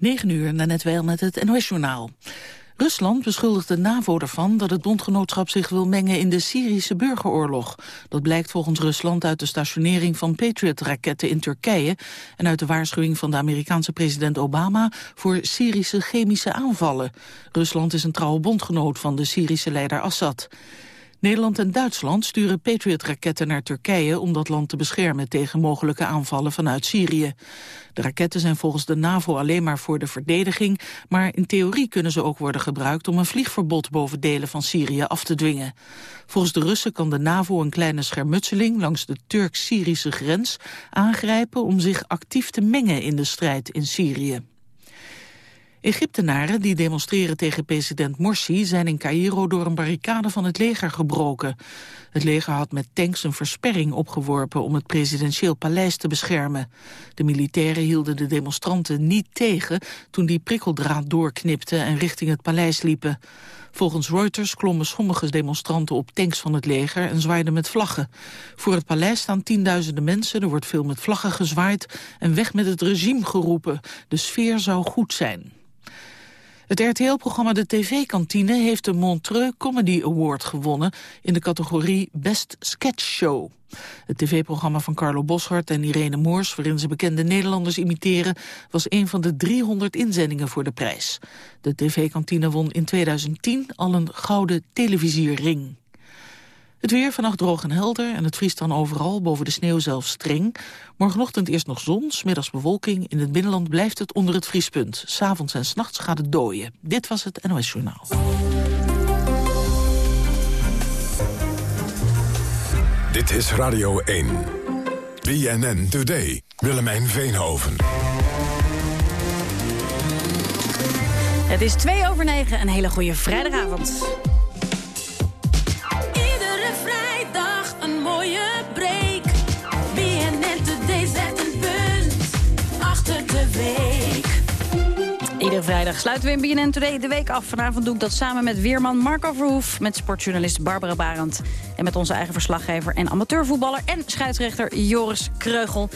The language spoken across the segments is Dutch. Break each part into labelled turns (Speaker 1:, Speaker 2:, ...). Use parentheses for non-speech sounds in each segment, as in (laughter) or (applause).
Speaker 1: 9 uur, net wel met het NOS-journaal. Rusland beschuldigt de NAVO ervan dat het bondgenootschap zich wil mengen in de Syrische burgeroorlog. Dat blijkt volgens Rusland uit de stationering van Patriot-raketten in Turkije en uit de waarschuwing van de Amerikaanse president Obama voor Syrische chemische aanvallen. Rusland is een trouwe bondgenoot van de Syrische leider Assad. Nederland en Duitsland sturen Patriot-raketten naar Turkije om dat land te beschermen tegen mogelijke aanvallen vanuit Syrië. De raketten zijn volgens de NAVO alleen maar voor de verdediging, maar in theorie kunnen ze ook worden gebruikt om een vliegverbod boven delen van Syrië af te dwingen. Volgens de Russen kan de NAVO een kleine schermutseling langs de Turk-Syrische grens aangrijpen om zich actief te mengen in de strijd in Syrië. Egyptenaren die demonstreren tegen president Morsi zijn in Cairo door een barricade van het leger gebroken. Het leger had met tanks een versperring opgeworpen om het presidentieel paleis te beschermen. De militairen hielden de demonstranten niet tegen toen die prikkeldraad doorknipten en richting het paleis liepen. Volgens Reuters klommen sommige demonstranten op tanks van het leger en zwaaiden met vlaggen. Voor het paleis staan tienduizenden mensen, er wordt veel met vlaggen gezwaaid en weg met het regime geroepen. De sfeer zou goed zijn. Het RTL-programma De TV-kantine heeft de Montreux Comedy Award gewonnen in de categorie Best Sketch Show. Het tv-programma van Carlo Boshart en Irene Moors, waarin ze bekende Nederlanders imiteren, was een van de 300 inzendingen voor de prijs. De tv-kantine won in 2010 al een gouden televisierring. Het weer vannacht droog en helder en het vriest dan overal, boven de sneeuw zelfs streng. Morgenochtend eerst nog zon, smiddags bewolking. In het binnenland blijft het onder het vriespunt. S'avonds en s'nachts gaat het dooien. Dit was het NOS Journaal.
Speaker 2: Dit is Radio 1. BNN Today. Willemijn Veenhoven.
Speaker 3: Het is twee over negen. Een hele goede vrijdagavond. Iedere vrijdag sluiten we in BNN Today de week af. Vanavond doe ik dat samen met weerman Marco Verhoef... met sportjournalist Barbara Barend... en met onze eigen verslaggever en amateurvoetballer... en scheidsrechter Joris Kreugel.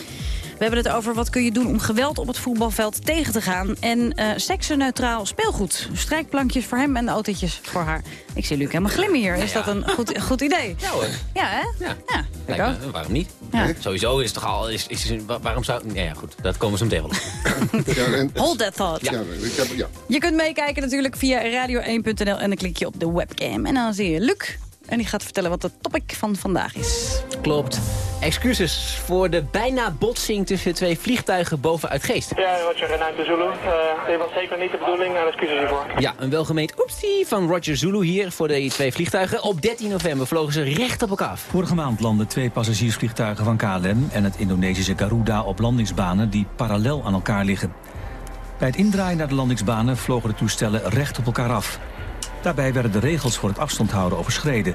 Speaker 3: We hebben het over wat kun je doen om geweld op het voetbalveld tegen te gaan. En uh, seksenneutraal speelgoed. Strijkplankjes voor hem en autootjes voor haar. Ik zie Luc helemaal glimmen hier. Is dat een goed, goed idee?
Speaker 4: Ja hoor.
Speaker 3: Ja, hè?
Speaker 4: Ja. ja waarom niet? Ja. Sowieso is het toch al... Is, is, waarom zou... Nee, ja, goed. Dat komen ze meteen
Speaker 3: wel (laughs) Hold that thought. Ja. Ja, Je kunt meekijken natuurlijk via radio1.nl en dan klik je op de webcam. En dan zie je Luc en die gaat vertellen wat de topic van vandaag is.
Speaker 4: Klopt. Excuses voor de bijna botsing tussen twee vliegtuigen boven uit Geest.
Speaker 5: Ja, Roger en Zulu. Uh, dit was zeker niet de bedoeling en excuses hiervoor.
Speaker 4: Ja, een welgemeend oepsie van Roger Zulu hier voor de twee vliegtuigen. Op 13 november vlogen ze recht op elkaar af.
Speaker 6: Vorige maand landden twee passagiersvliegtuigen van KLM en het Indonesische Garuda op landingsbanen die parallel aan elkaar liggen. Bij het indraaien naar de landingsbanen vlogen de toestellen recht op elkaar af. Daarbij werden de regels voor het afstand houden overschreden.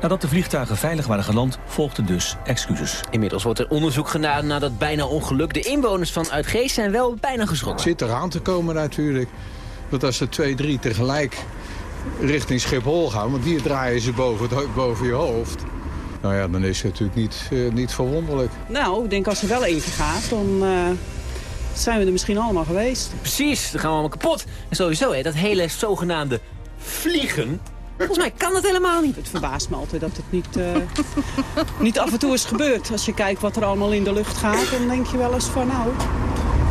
Speaker 6: Nadat de vliegtuigen veilig waren geland, volgden dus excuses.
Speaker 4: Inmiddels wordt er onderzoek gedaan naar dat bijna ongeluk. De inwoners van Uitgeest zijn wel bijna geschrokken.
Speaker 7: Het zit eraan te komen natuurlijk. Want als er twee, drie tegelijk richting Schiphol gaan... want die draaien ze boven, boven je hoofd... nou ja, dan is het natuurlijk niet, uh, niet verwonderlijk.
Speaker 8: Nou, ik denk als er wel eentje gaat, dan... Uh zijn we er misschien allemaal geweest.
Speaker 4: Precies, dan gaan we allemaal kapot. En sowieso, hè, dat hele zogenaamde vliegen. Volgens mij kan dat helemaal niet.
Speaker 8: Het verbaast me altijd dat het niet, uh, (laughs) niet af en toe is gebeurd. Als je kijkt wat er allemaal in de lucht gaat, dan denk je wel eens van nou...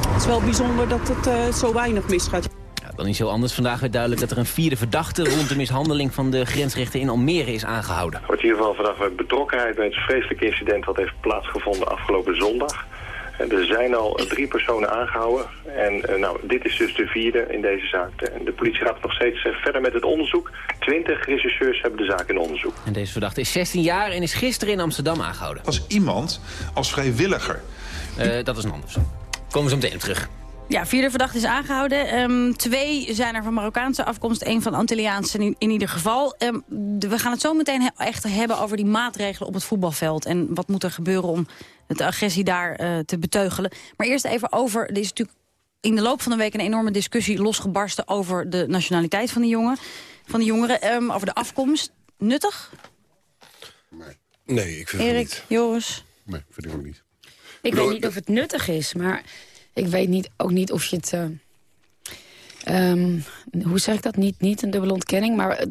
Speaker 8: Het is wel bijzonder dat het uh, zo weinig misgaat.
Speaker 4: Ja, dan is heel anders. Vandaag werd duidelijk dat er een vierde verdachte... rond de mishandeling van de grensrechten in Almere is aangehouden. Er
Speaker 9: wordt in ieder geval vandaag betrokkenheid bij het vreselijke incident... wat heeft plaatsgevonden afgelopen zondag. Er zijn al drie personen aangehouden. En uh, nou, dit is dus de vierde in deze zaak. De, de politie gaat nog steeds uh, verder met het onderzoek. Twintig rechercheurs hebben de zaak in onderzoek.
Speaker 4: En deze verdachte is 16 jaar en is gisteren in Amsterdam aangehouden.
Speaker 10: Als iemand, als vrijwilliger...
Speaker 4: Uh, dat is een ander Komen we zo meteen terug.
Speaker 3: Ja, vierde verdachte is aangehouden. Um, twee zijn er van Marokkaanse afkomst, één van Antilliaanse in, in ieder geval. Um, we gaan het zo meteen he echt hebben over die maatregelen op het voetbalveld. En wat moet er gebeuren om de agressie daar uh, te beteugelen. Maar eerst even over, er is natuurlijk in de loop van de week een enorme discussie losgebarsten over de nationaliteit van die, jongen, van die jongeren. Um, over de afkomst. Nuttig?
Speaker 11: Nee, ik vind
Speaker 3: Erik,
Speaker 11: het niet.
Speaker 3: Joris?
Speaker 11: Nee, vind ik ook niet.
Speaker 12: Ik weet niet of het nuttig is, maar ik weet niet, ook niet of je het... Uh, Ehm, hoe zeg ik dat? Niet, niet een dubbele ontkenning, maar eh,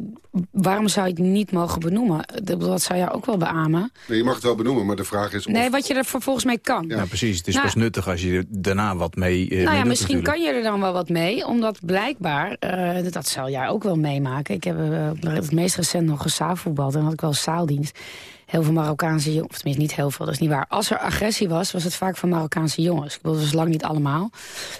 Speaker 12: waarom zou je het niet mogen benoemen? Dat zou jij ook wel beamen.
Speaker 11: Nee, je mag het wel benoemen, maar de vraag is of...
Speaker 12: Nee, wat je er vervolgens mee kan.
Speaker 13: Ja, precies. Het is
Speaker 12: Nou,
Speaker 13: pas nuttig als je er daarna wat mee, eh,
Speaker 12: nou
Speaker 13: mee
Speaker 12: ja,
Speaker 13: doet
Speaker 12: misschien
Speaker 13: natuurlijk.
Speaker 12: kan je er dan wel wat mee, omdat blijkbaar, eh, dat zal jij ook wel meemaken. Ik heb het meest recent nog gezaalvoetbald en dan had ik wel zaaldienst. Heel veel Marokkaanse jongens, of tenminste niet heel veel, dat is niet waar. Als er agressie was, was het vaak van Marokkaanse jongens. Ik bedoel, dat is lang niet allemaal.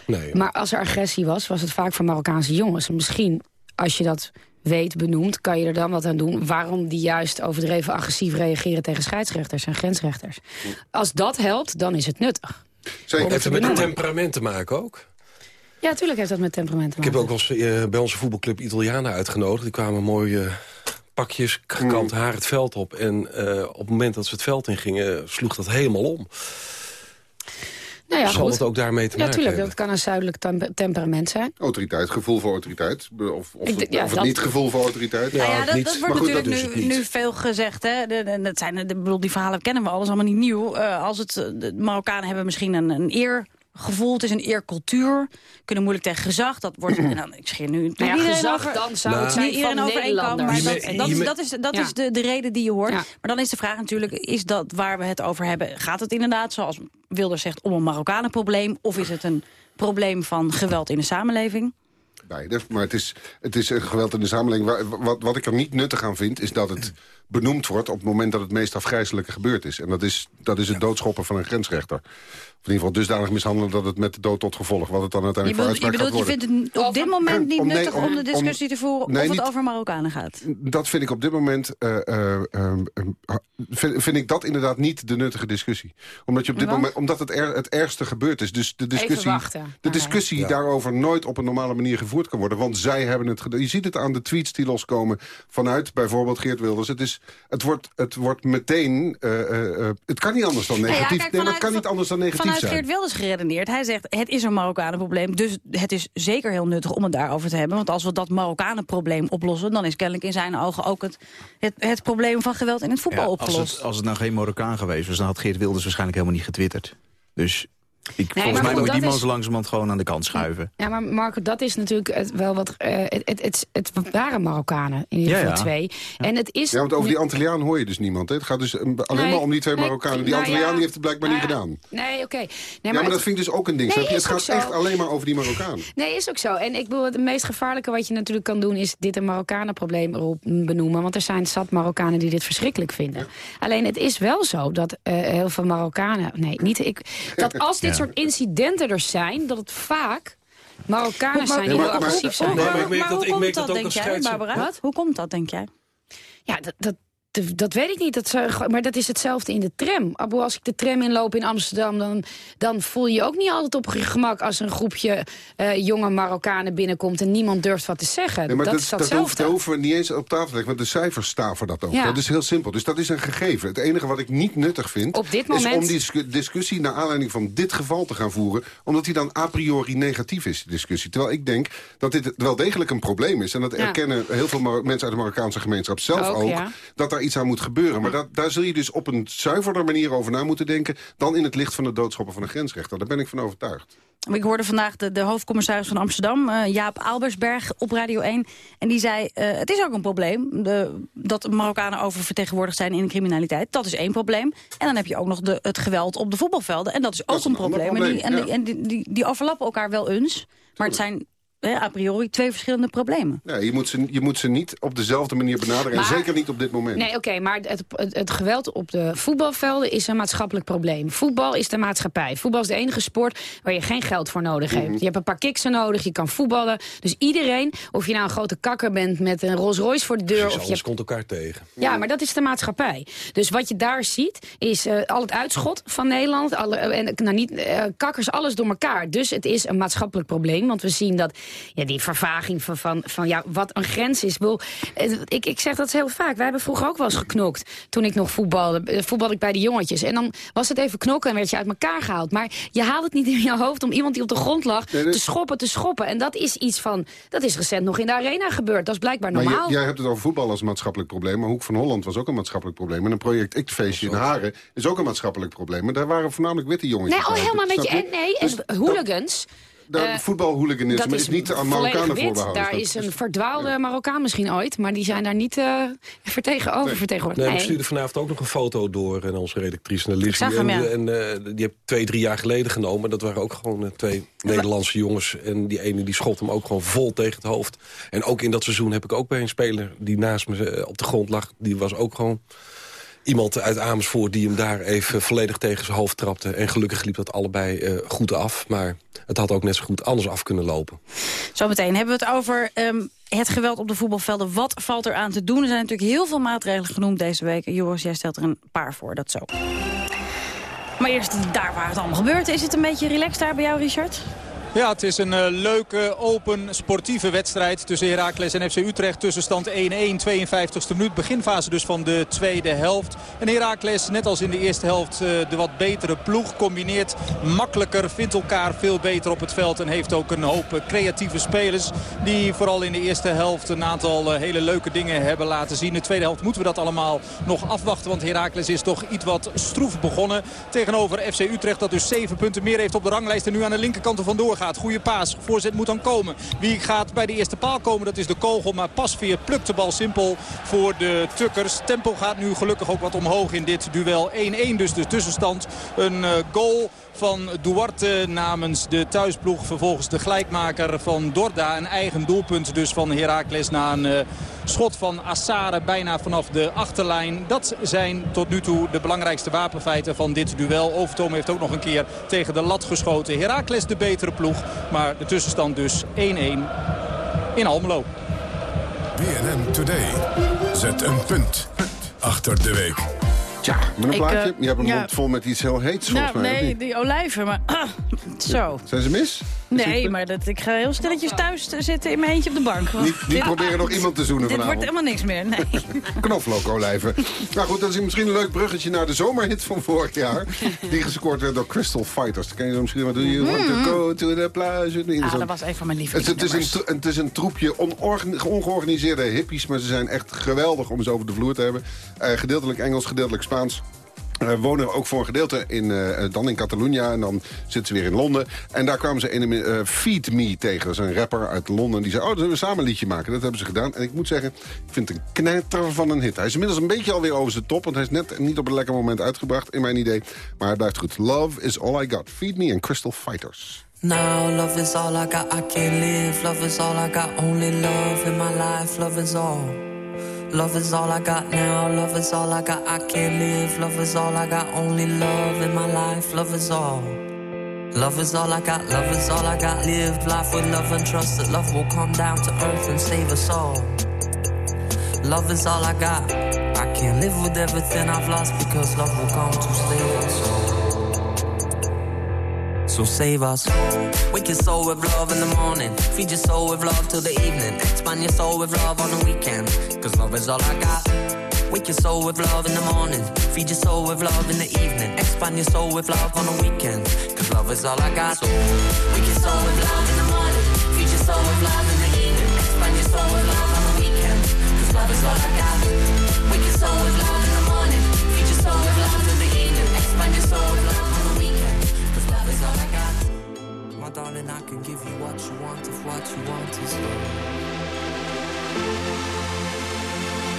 Speaker 11: Nee,
Speaker 12: Maar als er agressie was, was het vaak van Marokkaanse jongens. En misschien, als je dat weet, benoemt, kan je er dan wat aan doen... waarom die juist overdreven agressief reageren tegen scheidsrechters en grensrechters. Als dat helpt, dan is het nuttig. Te
Speaker 14: het met
Speaker 12: benoemen.
Speaker 14: temperament te maken ook?
Speaker 12: Ja, natuurlijk heeft dat met temperament te
Speaker 14: Ik heb
Speaker 12: maken.
Speaker 14: ook wel eens eh, bij onze voetbalclub Italianen uitgenodigd. Die kwamen mooi eh, pakjes, gekant haar het veld op. En eh, op het moment dat ze het veld in gingen, sloeg dat helemaal om.
Speaker 12: Nou ja,
Speaker 14: Zal
Speaker 12: goed.
Speaker 14: het ook daarmee te
Speaker 12: Ja,
Speaker 14: maken
Speaker 12: tuurlijk,
Speaker 14: hebben?
Speaker 12: dat kan een zuidelijk temper- temperament zijn.
Speaker 11: Autoriteit, gevoel voor autoriteit. Of, of,
Speaker 12: Ik denk- ja,
Speaker 11: of het
Speaker 12: dat-
Speaker 11: niet gevoel voor autoriteit.
Speaker 3: Nou ja, dat,
Speaker 11: niet.
Speaker 3: dat wordt
Speaker 11: goed,
Speaker 3: natuurlijk nu, nu veel gezegd. Hè? De, de- dat zijn, de, bedoel, die verhalen kennen we alles allemaal niet nieuw. Eh, als het, de Marokkanen hebben misschien een, een eergevoel. Het is een eercultuur. Kunnen moeilijk tegen gezag. Dat wordt, en dan, ik scheer nu
Speaker 12: Nou ja,
Speaker 3: iedereen
Speaker 12: gezag
Speaker 3: over-
Speaker 12: dan zou
Speaker 14: Nou,
Speaker 12: het zijn
Speaker 3: niet iedereen
Speaker 12: van
Speaker 3: over één kam, maar
Speaker 12: Nederlanders.
Speaker 3: dat, dat, is, dat, is, dat
Speaker 12: Ja.
Speaker 3: is de, de reden die je hoort.
Speaker 12: Ja.
Speaker 3: Maar dan is de vraag natuurlijk, is dat waar we het over hebben... gaat het inderdaad, zoals Wilders zegt, om een Marokkanenprobleem... of is het een probleem van geweld in de samenleving?
Speaker 11: Beide, maar het is, het is een geweld in de samenleving. Wa- Wat, wat ik er niet nuttig aan vind, is dat het benoemd wordt... op het moment dat het meest afgrijzelijke gebeurd is. En dat is, dat is het doodschoppen van een grensrechter. Of in ieder geval dusdanig mishandelen dat het met de dood tot gevolg... wat het dan
Speaker 3: Je
Speaker 11: uiteindelijk voor
Speaker 3: bedoelt, je,
Speaker 11: uitspraak
Speaker 3: bedoelt,
Speaker 11: gaat
Speaker 3: je
Speaker 11: worden.
Speaker 3: vindt het op dit moment niet
Speaker 11: Om- nee,
Speaker 3: nuttig om,
Speaker 11: om-
Speaker 3: de discussie
Speaker 11: om-
Speaker 3: te voeren...
Speaker 11: nee,
Speaker 3: of het
Speaker 11: niet-
Speaker 3: over Marokkanen gaat?
Speaker 11: Dat vind ik op dit moment... eh, eh, eh, eh, vind, vind ik dat inderdaad niet de nuttige discussie. Omdat, je op dit
Speaker 12: Want?
Speaker 11: moment, omdat het, er, het ergste gebeurd is. Dus de discussie, de
Speaker 12: Oké.
Speaker 11: discussie daarover nooit op een normale manier gevoerd kan worden. Want zij hebben het gedaan. Je ziet het aan de tweets die loskomen vanuit bijvoorbeeld Geert Wilders. Het, is, het, wordt, het wordt meteen... eh, het kan niet anders dan
Speaker 3: ja,
Speaker 11: negatief.
Speaker 3: kijk,
Speaker 11: nee, maar het kan niet anders dan negatief
Speaker 3: Vanuit
Speaker 11: zijn.
Speaker 3: Geert Wilders geredeneerd. Hij zegt, het is een Marokkanenprobleem. Dus het is zeker heel nuttig om het daarover te hebben. Want als we dat Marokkanenprobleem oplossen... dan is kennelijk in zijn ogen ook het, het, het probleem van geweld in het voetbal
Speaker 13: Ja, als,
Speaker 3: opgelost.
Speaker 13: het, als het nou geen Marokkaan geweest was... dan had Geert Wilders waarschijnlijk helemaal niet getwitterd. Dus ik,
Speaker 12: maar
Speaker 13: volgens mij moet die man zo langzamerhand gewoon aan de kant schuiven.
Speaker 12: Ja, maar Marco, dat is natuurlijk het, wel wat... eh, het, het, het, het waren Marokkanen, in ieder
Speaker 13: Ja,
Speaker 12: geval
Speaker 13: ja.
Speaker 12: twee. En het is...
Speaker 11: Ja, want over die Antilliaan hoor je dus niemand. Hè? Het gaat dus eh, alleen
Speaker 12: Nee,
Speaker 11: maar om die twee
Speaker 12: nee,
Speaker 11: Marokkanen. Die
Speaker 12: nou
Speaker 11: Antilliaan
Speaker 12: ja,
Speaker 11: die heeft het blijkbaar
Speaker 12: nou
Speaker 11: niet
Speaker 12: ja,
Speaker 11: gedaan.
Speaker 12: Nee, oké. Nee,
Speaker 11: ja, maar
Speaker 12: het-
Speaker 11: dat vind ik dus ook een ding.
Speaker 12: Nee,
Speaker 11: Het gaat
Speaker 12: ook zo.
Speaker 11: echt alleen maar over die Marokkanen.
Speaker 12: Nee, is ook zo. En ik bedoel, het meest gevaarlijke wat je natuurlijk kan doen... is dit een Marokkanenprobleem benoemen. Want er zijn zat Marokkanen die dit verschrikkelijk vinden. Alleen het is wel zo dat eh, heel veel Marokkanen... Nee, niet ik. Dat als dit
Speaker 13: Ja.
Speaker 12: soort incidenten er zijn... dat het vaak Marokkanen
Speaker 3: Maar-
Speaker 12: zijn die heel agressief zijn.
Speaker 14: Nee, maar ik
Speaker 3: maar hoe
Speaker 14: ik
Speaker 3: komt dat, denk jij. Barbara?
Speaker 12: Wat?
Speaker 3: Hoe komt dat, denk jij?
Speaker 12: Ja, dat, dat, dat, dat weet ik niet. Dat, maar dat is hetzelfde in de tram. Abo, als ik de tram inloop in Amsterdam... dan, dan voel je je ook niet altijd op je gemak... als een groepje eh, jonge Marokkanen binnenkomt... en niemand durft wat te zeggen.
Speaker 11: Nee, maar
Speaker 12: dat,
Speaker 11: dat,
Speaker 12: is
Speaker 11: dat, dat hoeven we niet eens op tafel te leggen. Want de cijfers staan voor dat ook.
Speaker 12: Ja.
Speaker 11: Dat is heel simpel. Dus dat is een gegeven. Het enige wat ik niet nuttig vind...
Speaker 12: Op dit
Speaker 11: is
Speaker 12: moment-
Speaker 11: om die discu- discussie naar aanleiding van dit geval te gaan voeren. Omdat die dan a priori negatief is, die discussie. Terwijl ik denk dat dit wel degelijk een probleem is. En dat
Speaker 12: Ja.
Speaker 11: erkennen heel veel Mar- mensen uit de Marokkaanse gemeenschap zelf
Speaker 12: Ook,
Speaker 11: ook.
Speaker 12: ja.
Speaker 11: Dat daar iets aan moet gebeuren. Maar dat, daar zul je dus op een zuiverder manier over na moeten denken... dan in het licht van het doodschoppen van een grensrechter. Daar ben ik van overtuigd.
Speaker 3: Ik hoorde vandaag de, de hoofdcommissaris van Amsterdam, eh, Jaap Albersberg, op Radio 1. En die zei, eh, het is ook een probleem de, dat Marokkanen oververtegenwoordigd zijn in de criminaliteit. Dat is één probleem. En dan heb je ook nog de, het geweld op de voetbalvelden. En dat is ook
Speaker 11: is
Speaker 3: een probleem. En, die, en, die, en die, die, die overlappen elkaar wel eens. Maar het zijn a priori twee verschillende problemen.
Speaker 11: Ja, je, moet ze, je moet ze niet op dezelfde manier benaderen.
Speaker 12: Maar-
Speaker 11: en zeker niet op dit moment.
Speaker 12: Nee, oké, maar het, het, het geweld op de voetbalvelden is een maatschappelijk probleem. Voetbal is de maatschappij. Voetbal is de enige sport waar je geen geld voor nodig hebt. Je hebt een paar kiksen nodig, je kan voetballen. Dus iedereen, of je nou een grote kakker bent met een Rolls Royce voor de deur...
Speaker 14: Precies,
Speaker 12: of je
Speaker 14: alles
Speaker 12: hebt
Speaker 14: komt elkaar tegen.
Speaker 12: Ja, maar dat is de maatschappij. Dus wat je daar ziet, is eh, al het uitschot van Nederland. Alle, en, nou, niet, eh, kakkers, alles door elkaar. Dus het is een maatschappelijk probleem. Want we zien dat ja, die vervaging van, van, van ja, wat een grens is. Ik, eh, ik, ik zeg dat heel vaak. Wij hebben vroeger ook wel eens geknokt. Toen ik nog voetbalde, eh, voetbalde ik bij de jongetjes. En dan was het even knokken en werd je uit elkaar gehaald. Maar je haalt het niet in je hoofd om iemand die op de grond lag...
Speaker 11: Nee,
Speaker 12: te schoppen, te schoppen. En dat is iets van... Dat is recent nog in de arena gebeurd. Dat is blijkbaar
Speaker 11: Maar
Speaker 12: normaal.
Speaker 11: je- jij hebt het over voetbal als maatschappelijk probleem. Maar Hoek van Holland was ook een maatschappelijk probleem. En een project Iktfeestje in Haren is ook een maatschappelijk probleem. Maar daar waren voornamelijk witte jongetjes.
Speaker 12: Nee, oh, helemaal met je.
Speaker 11: Snap
Speaker 12: En, nee,
Speaker 11: Dus
Speaker 12: en hooligans.
Speaker 11: Daar,
Speaker 12: Eh,
Speaker 11: voetbalhooliganisme
Speaker 12: dat
Speaker 11: is niet aan Marokkanen voorbehouden.
Speaker 12: Daar is een verdwaalde Marokkaan misschien ooit, maar die zijn daar niet eh vertegen over vertegenwoordigd.
Speaker 14: Nee, we stuurden vanavond ook nog een foto door aan onze redactrice naar Lizzie.
Speaker 12: zag hem,
Speaker 14: en
Speaker 12: ja.
Speaker 14: en eh, die heb ik twee, drie jaar geleden genomen. Dat waren ook gewoon eh, twee Nederlandse jongens. En die ene die schot hem ook gewoon vol tegen het hoofd. En ook in dat seizoen heb ik ook bij een speler die naast me eh, op de grond lag. Die was ook gewoon iemand uit Amersfoort die hem daar even volledig tegen zijn hoofd trapte. En gelukkig liep dat allebei eh, goed af. Maar het had ook net zo goed anders af kunnen lopen.
Speaker 3: Zometeen hebben we het over ehm, het geweld op de voetbalvelden. Wat valt er aan te doen? Er zijn natuurlijk heel veel maatregelen genoemd deze week. Joris, jij stelt er een paar voor, dat zo. Maar eerst daar waar het allemaal gebeurt. Is het een beetje relaxed daar bij jou, Richard?
Speaker 15: Ja, het is een eh, leuke, open, sportieve wedstrijd tussen Heracles en FC Utrecht. Tussenstand 1-1, 52e minuut. Beginfase dus van de tweede helft. En Heracles, net als in de eerste helft, eh, de wat betere ploeg. Combineert makkelijker, vindt elkaar veel beter op het veld. En heeft ook een hoop eh, creatieve spelers. Die vooral in de eerste helft een aantal hele leuke dingen hebben laten zien. In de tweede helft moeten we dat allemaal nog afwachten. Want Heracles is toch iets wat stroef begonnen. Tegenover FC Utrecht dat dus zeven punten meer heeft op de ranglijst. En nu aan de linkerkant er vandoor gaat. Goede paas. Voorzet moet dan komen. Wie gaat bij de eerste paal komen, dat is de kogel. Maar Pasveer plukt de bal simpel voor de Tukkers. Tempo gaat nu gelukkig ook wat omhoog in dit duel. 1-1 dus de tussenstand. Een eh, goal van Duarte namens de thuisploeg. Vervolgens de gelijkmaker van Dorda. Een eigen doelpunt dus van Heracles na een eh, schot van Assare bijna vanaf de achterlijn. Dat zijn tot nu toe de belangrijkste wapenfeiten van dit duel. Overtoom heeft ook nog een keer tegen de lat geschoten. Heracles de betere ploeg, maar de tussenstand dus 1-1 in Almelo.
Speaker 2: BNN Today. Zet een punt achter de week.
Speaker 11: Tja, met een
Speaker 3: Ik,
Speaker 11: plaatje.
Speaker 3: eh,
Speaker 11: je hebt een
Speaker 3: ja.
Speaker 11: mond vol met iets heel heets volgens
Speaker 3: Nou,
Speaker 11: mij.
Speaker 3: nee, die olijven, maar... ah, (clears throat) zo.
Speaker 11: Zijn ze mis?
Speaker 3: Nee, maar dat, ik ga heel stilletjes thuis zitten in mijn eentje op de bank. Want
Speaker 11: Niet, proberen nog iemand te zoenen
Speaker 3: Dit wordt
Speaker 11: vanavond.
Speaker 3: helemaal niks meer, nee. (laughs)
Speaker 11: Knoflookolijven. nou goed, dat is misschien een leuk bruggetje naar de zomerhit van vorig jaar. Die gescoord werd door Crystal Fighters. Dan ken je zo misschien wat. Do you want to go to the plage?
Speaker 3: Ah, dat was een van mijn
Speaker 11: Het, het, is een,
Speaker 3: lievelingsnummers.
Speaker 11: tro- het is een troepje ongeorganiseerde hippies, maar ze zijn echt geweldig om ze over de vloer te hebben. Eh, gedeeltelijk Engels, gedeeltelijk Spaans. Eh, wonen ook voor een gedeelte in, eh, dan in Catalunya en dan zitten ze weer in Londen. En daar kwamen ze een eh, Feed Me tegen. Dat is een rapper uit Londen. Die zei, oh, dan zullen we samen een liedje maken. Dat hebben ze gedaan. En ik moet zeggen, ik vind het een knetter van een hit. Hij is inmiddels een beetje alweer over zijn top. Want hij is net niet op een lekker moment uitgebracht, in mijn idee. Maar hij blijft goed. Love is all I got. Feed Me en Crystal Fighters.
Speaker 16: Now love is all I got, I can't live. Love is all I got, only love in my life. Love is all. Love is all I got now. Love is all I got, I can't live. Love is all I got, only love in my life. Love is all. Love is all I got, love is all I got. Live life with love and trust that love will come down to earth and save us all. Love is all I got. I can't live with everything I've lost because love will come to save us all. So save us. Wake your soul with love in the morning. Feed your soul with love till the evening. Expand your soul with love on the weekend. Cause love is all I got. Wake your soul with love in the morning. Feed your soul with love in the evening. Expand your soul with love on the weekend. Cause love is all I got. So wake your soul with love in the morning. Feed your soul with love in the evening. Expand your soul with love on the weekend. Cause love is all I got. Wake your soul with love darling, I can give you what you want if what you want is love.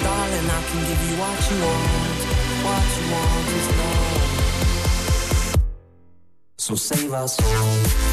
Speaker 16: Darling, I can give you what you want, what you want is love. So save us all.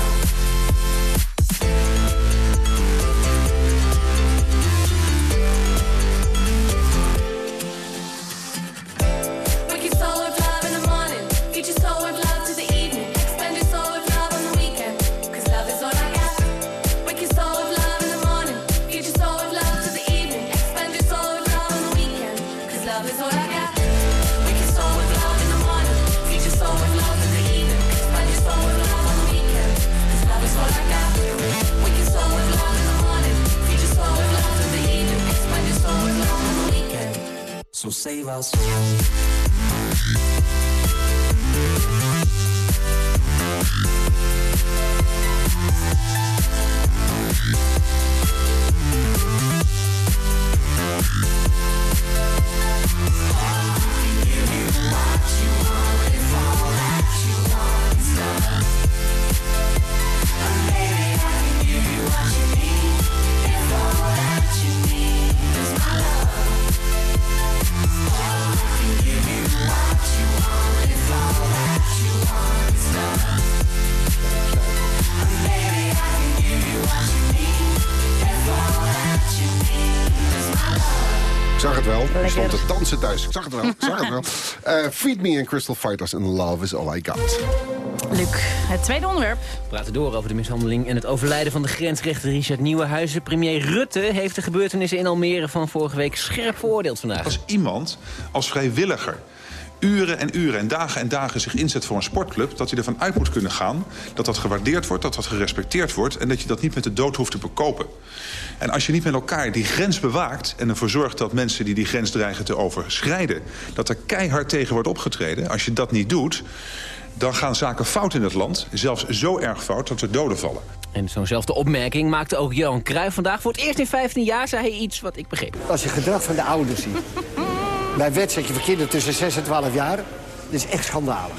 Speaker 16: So save our give
Speaker 11: you want zag het wel. Ik stond te dansen thuis. Ik zag het wel. Ik zag het wel. (laughs) Eh, Feed Me and Crystal Fighters and Love is All I Got.
Speaker 3: Luc, het tweede onderwerp.
Speaker 4: We praten door over de mishandeling en het overlijden van de grensrechter Richard Nieuwenhuizen. Premier Rutte heeft de gebeurtenissen in Almere van vorige week scherp veroordeeld vandaag.
Speaker 10: Als iemand als vrijwilliger uren en uren en dagen en dagen zich inzet voor een sportclub... dat hij ervan uit moet kunnen gaan dat dat gewaardeerd wordt, dat dat gerespecteerd wordt... en dat je dat niet met de dood hoeft te bekopen. En als je niet met elkaar die grens bewaakt... en ervoor zorgt dat mensen die die grens dreigen te overschrijden... dat er keihard tegen wordt opgetreden, als je dat niet doet... dan gaan zaken fout in het land, zelfs zo erg fout dat er doden vallen.
Speaker 4: En zo'nzelfde opmerking maakte ook Johan Cruijff vandaag. Voor het eerst in 15 jaar zei hij iets wat ik begreep.
Speaker 17: Als je gedrag van de ouders ziet. (laughs) bij wedstrijdje voor kinderen tussen 6 en 12 jaar. Dat is echt schandalig.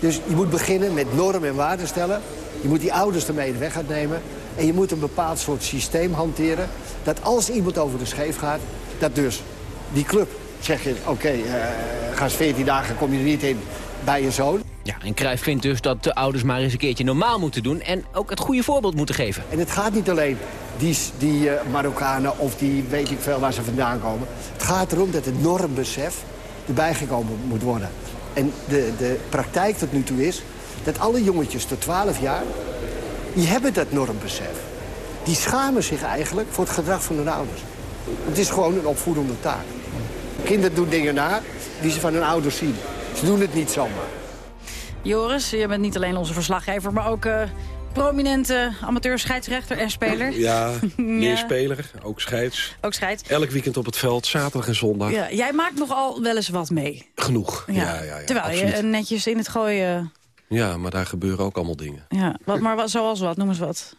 Speaker 17: Dus je moet beginnen met normen en waarden stellen. Je moet die ouders ermee de weg gaan nemen. En je moet een bepaald soort systeem hanteren. Dat als iemand over de scheef gaat, dat dus die club zeg je... oké, eh, ga eens 14 dagen, kom je er niet in bij je zoon.
Speaker 4: Ja, en Cruijff vindt dus dat de ouders maar eens een keertje normaal moeten doen... en ook het goede voorbeeld moeten geven.
Speaker 17: En het gaat niet alleen die, die eh, Marokkanen of die weet ik veel waar ze vandaan komen. Het gaat erom dat het normbesef erbij gekomen moet worden. En de, de praktijk tot nu toe is dat alle jongetjes tot 12 jaar... die hebben dat normbesef. Die schamen zich eigenlijk voor het gedrag van hun ouders. Het is gewoon een opvoedende taak. Kinderen doen dingen na die ze van hun ouders zien. Ze doen het niet zomaar.
Speaker 3: Joris, je bent niet alleen onze verslaggever, maar ook eh, prominente amateur scheidsrechter en speler.
Speaker 14: Ja, (laughs) meer speler, ook scheids.
Speaker 3: Ook scheids.
Speaker 14: Elk weekend op het veld, zaterdag en zondag.
Speaker 3: Ja, jij maakt nogal wel eens wat mee.
Speaker 14: Genoeg. Ja, ja, ja,
Speaker 3: Terwijl
Speaker 14: absoluut.
Speaker 3: je netjes in het gooien...
Speaker 14: Ja, maar daar gebeuren ook allemaal dingen.
Speaker 3: Ja, wat, maar wat, zoals wat, noem eens wat.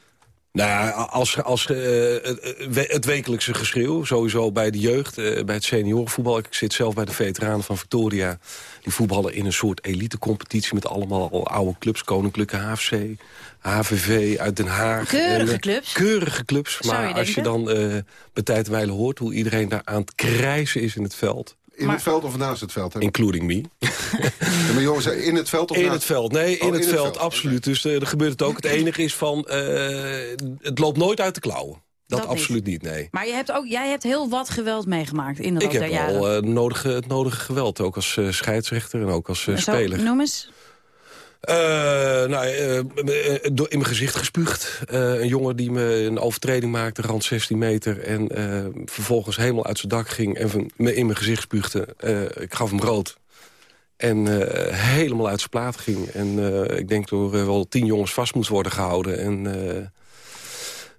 Speaker 14: Nou ja, als, als eh, het- het wekelijkse geschreeuw, sowieso bij de jeugd, eh, bij het seniorenvoetbal. Ik zit zelf bij de veteranen van Victoria. Die voetballen in een soort elitecompetitie met allemaal al oude clubs. Koninklijke HFC, HVV uit Den Haag.
Speaker 3: Keurige
Speaker 14: En, eh,
Speaker 3: clubs.
Speaker 14: Keurige clubs. Maar
Speaker 3: je
Speaker 14: als je dan eh bij tijd hoort hoe iedereen daar aan het krijsen is in het veld.
Speaker 11: In het veld of naast het veld? Hè?
Speaker 14: Including me. (laughs)
Speaker 11: Ja, maar jongens, in het veld of
Speaker 14: In
Speaker 11: naast-
Speaker 14: het veld, nee, in,
Speaker 11: Oh,
Speaker 14: het, veld, absoluut. Dus eh, er gebeurt het ook. Het enige is van, eh, het loopt nooit uit de klauwen. Dat,
Speaker 3: Dat
Speaker 14: absoluut niet, nee.
Speaker 3: Maar je hebt ook, jij hebt heel wat geweld meegemaakt in de
Speaker 14: Ik
Speaker 3: loop
Speaker 14: heb
Speaker 3: der jaren.
Speaker 14: al eh, nodige, het nodige geweld, ook als eh, scheidsrechter en ook als eh,
Speaker 3: Zo,
Speaker 14: speler.
Speaker 3: Noem eens.
Speaker 14: Eh, nou, door- in mijn gezicht gespuugd. Een jongen die me een overtreding maakte, rand 16 meter... en vervolgens helemaal uit zijn dak ging en me in mijn gezicht spuugde. Ik gaf hem rood. En helemaal uit zijn plaat ging. En ik denk door wel tien jongens vast moest worden gehouden. En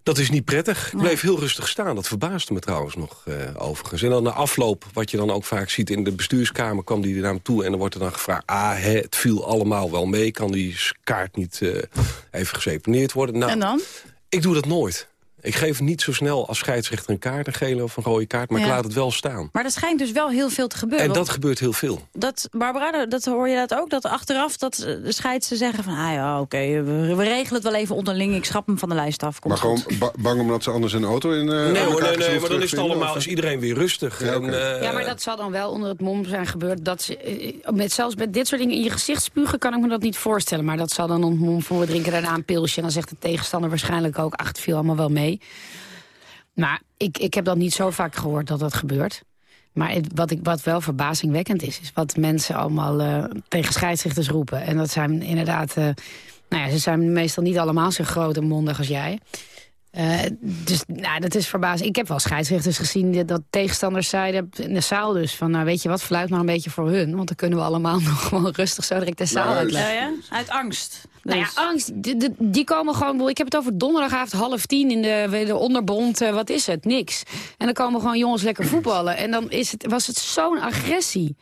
Speaker 14: dat is niet prettig. Ik bleef heel rustig staan. Dat verbaasde me trouwens nog eh, overigens. En dan na afloop, wat je dan ook vaak ziet in de bestuurskamer... kwam die naar me toe en dan wordt er dan gevraagd... ah, hè, het viel allemaal wel mee. Kan die kaart niet eh, even geseponeerd worden? Nou,
Speaker 3: En dan?
Speaker 14: Ik doe dat nooit. Ik geef niet zo snel als scheidsrechter een kaart, een gele of een rode kaart... maar ik laat het wel staan.
Speaker 3: Maar dat schijnt dus wel heel veel te gebeuren.
Speaker 14: En dat gebeurt heel veel.
Speaker 3: dat, Barbara, dat hoor je dat ook? Dat achteraf dat eh, de scheidsen zeggen van... ah ja, oké, we, we regelen het wel even onderling. Ik schrap hem van de lijst af. Komt
Speaker 11: Maar gewoon
Speaker 3: goed.
Speaker 11: ba- bang omdat ze anders een auto in... eh,
Speaker 14: nee hoor, nee, nee, maar dan is het allemaal, is iedereen weer rustig.
Speaker 11: Ja,
Speaker 14: en, eh,
Speaker 12: Ja, maar dat zal dan wel onder het mom zijn gebeurd. Dat ze, eh, met, zelfs met dit soort dingen in je gezicht spugen kan ik me dat niet voorstellen. Maar dat zal dan onder het mom van we drinken daarna een pilsje. En dan zegt de tegenstander waarschijnlijk ook, ach, het viel allemaal wel mee. Maar ik, ik heb dat niet zo vaak gehoord dat dat gebeurt. Maar wat, ik, wat wel verbazingwekkend is, is wat mensen allemaal eh, tegen scheidsrechters roepen. En dat zijn inderdaad, eh, nou ja, ze zijn meestal niet allemaal zo groot en mondig als jij. Eh, dus nou, dat is verbazend. Ik heb wel scheidsrechters gezien die- dat tegenstanders zeiden in de zaal dus... van nou weet je wat, fluit maar een beetje voor hun. Want dan kunnen we allemaal (laughs) nog gewoon rustig zo direct de zaal
Speaker 3: Ja,
Speaker 12: uitleggen.
Speaker 3: ja? Uit angst.
Speaker 12: Nou ja,
Speaker 3: Dus-
Speaker 12: angst. Die, komen gewoon... ik heb het over donderdagavond half tien in de, de onderbond. eh, wat is het? Niks. En dan komen gewoon jongens lekker voetballen. En dan is het, was het zo'n agressie.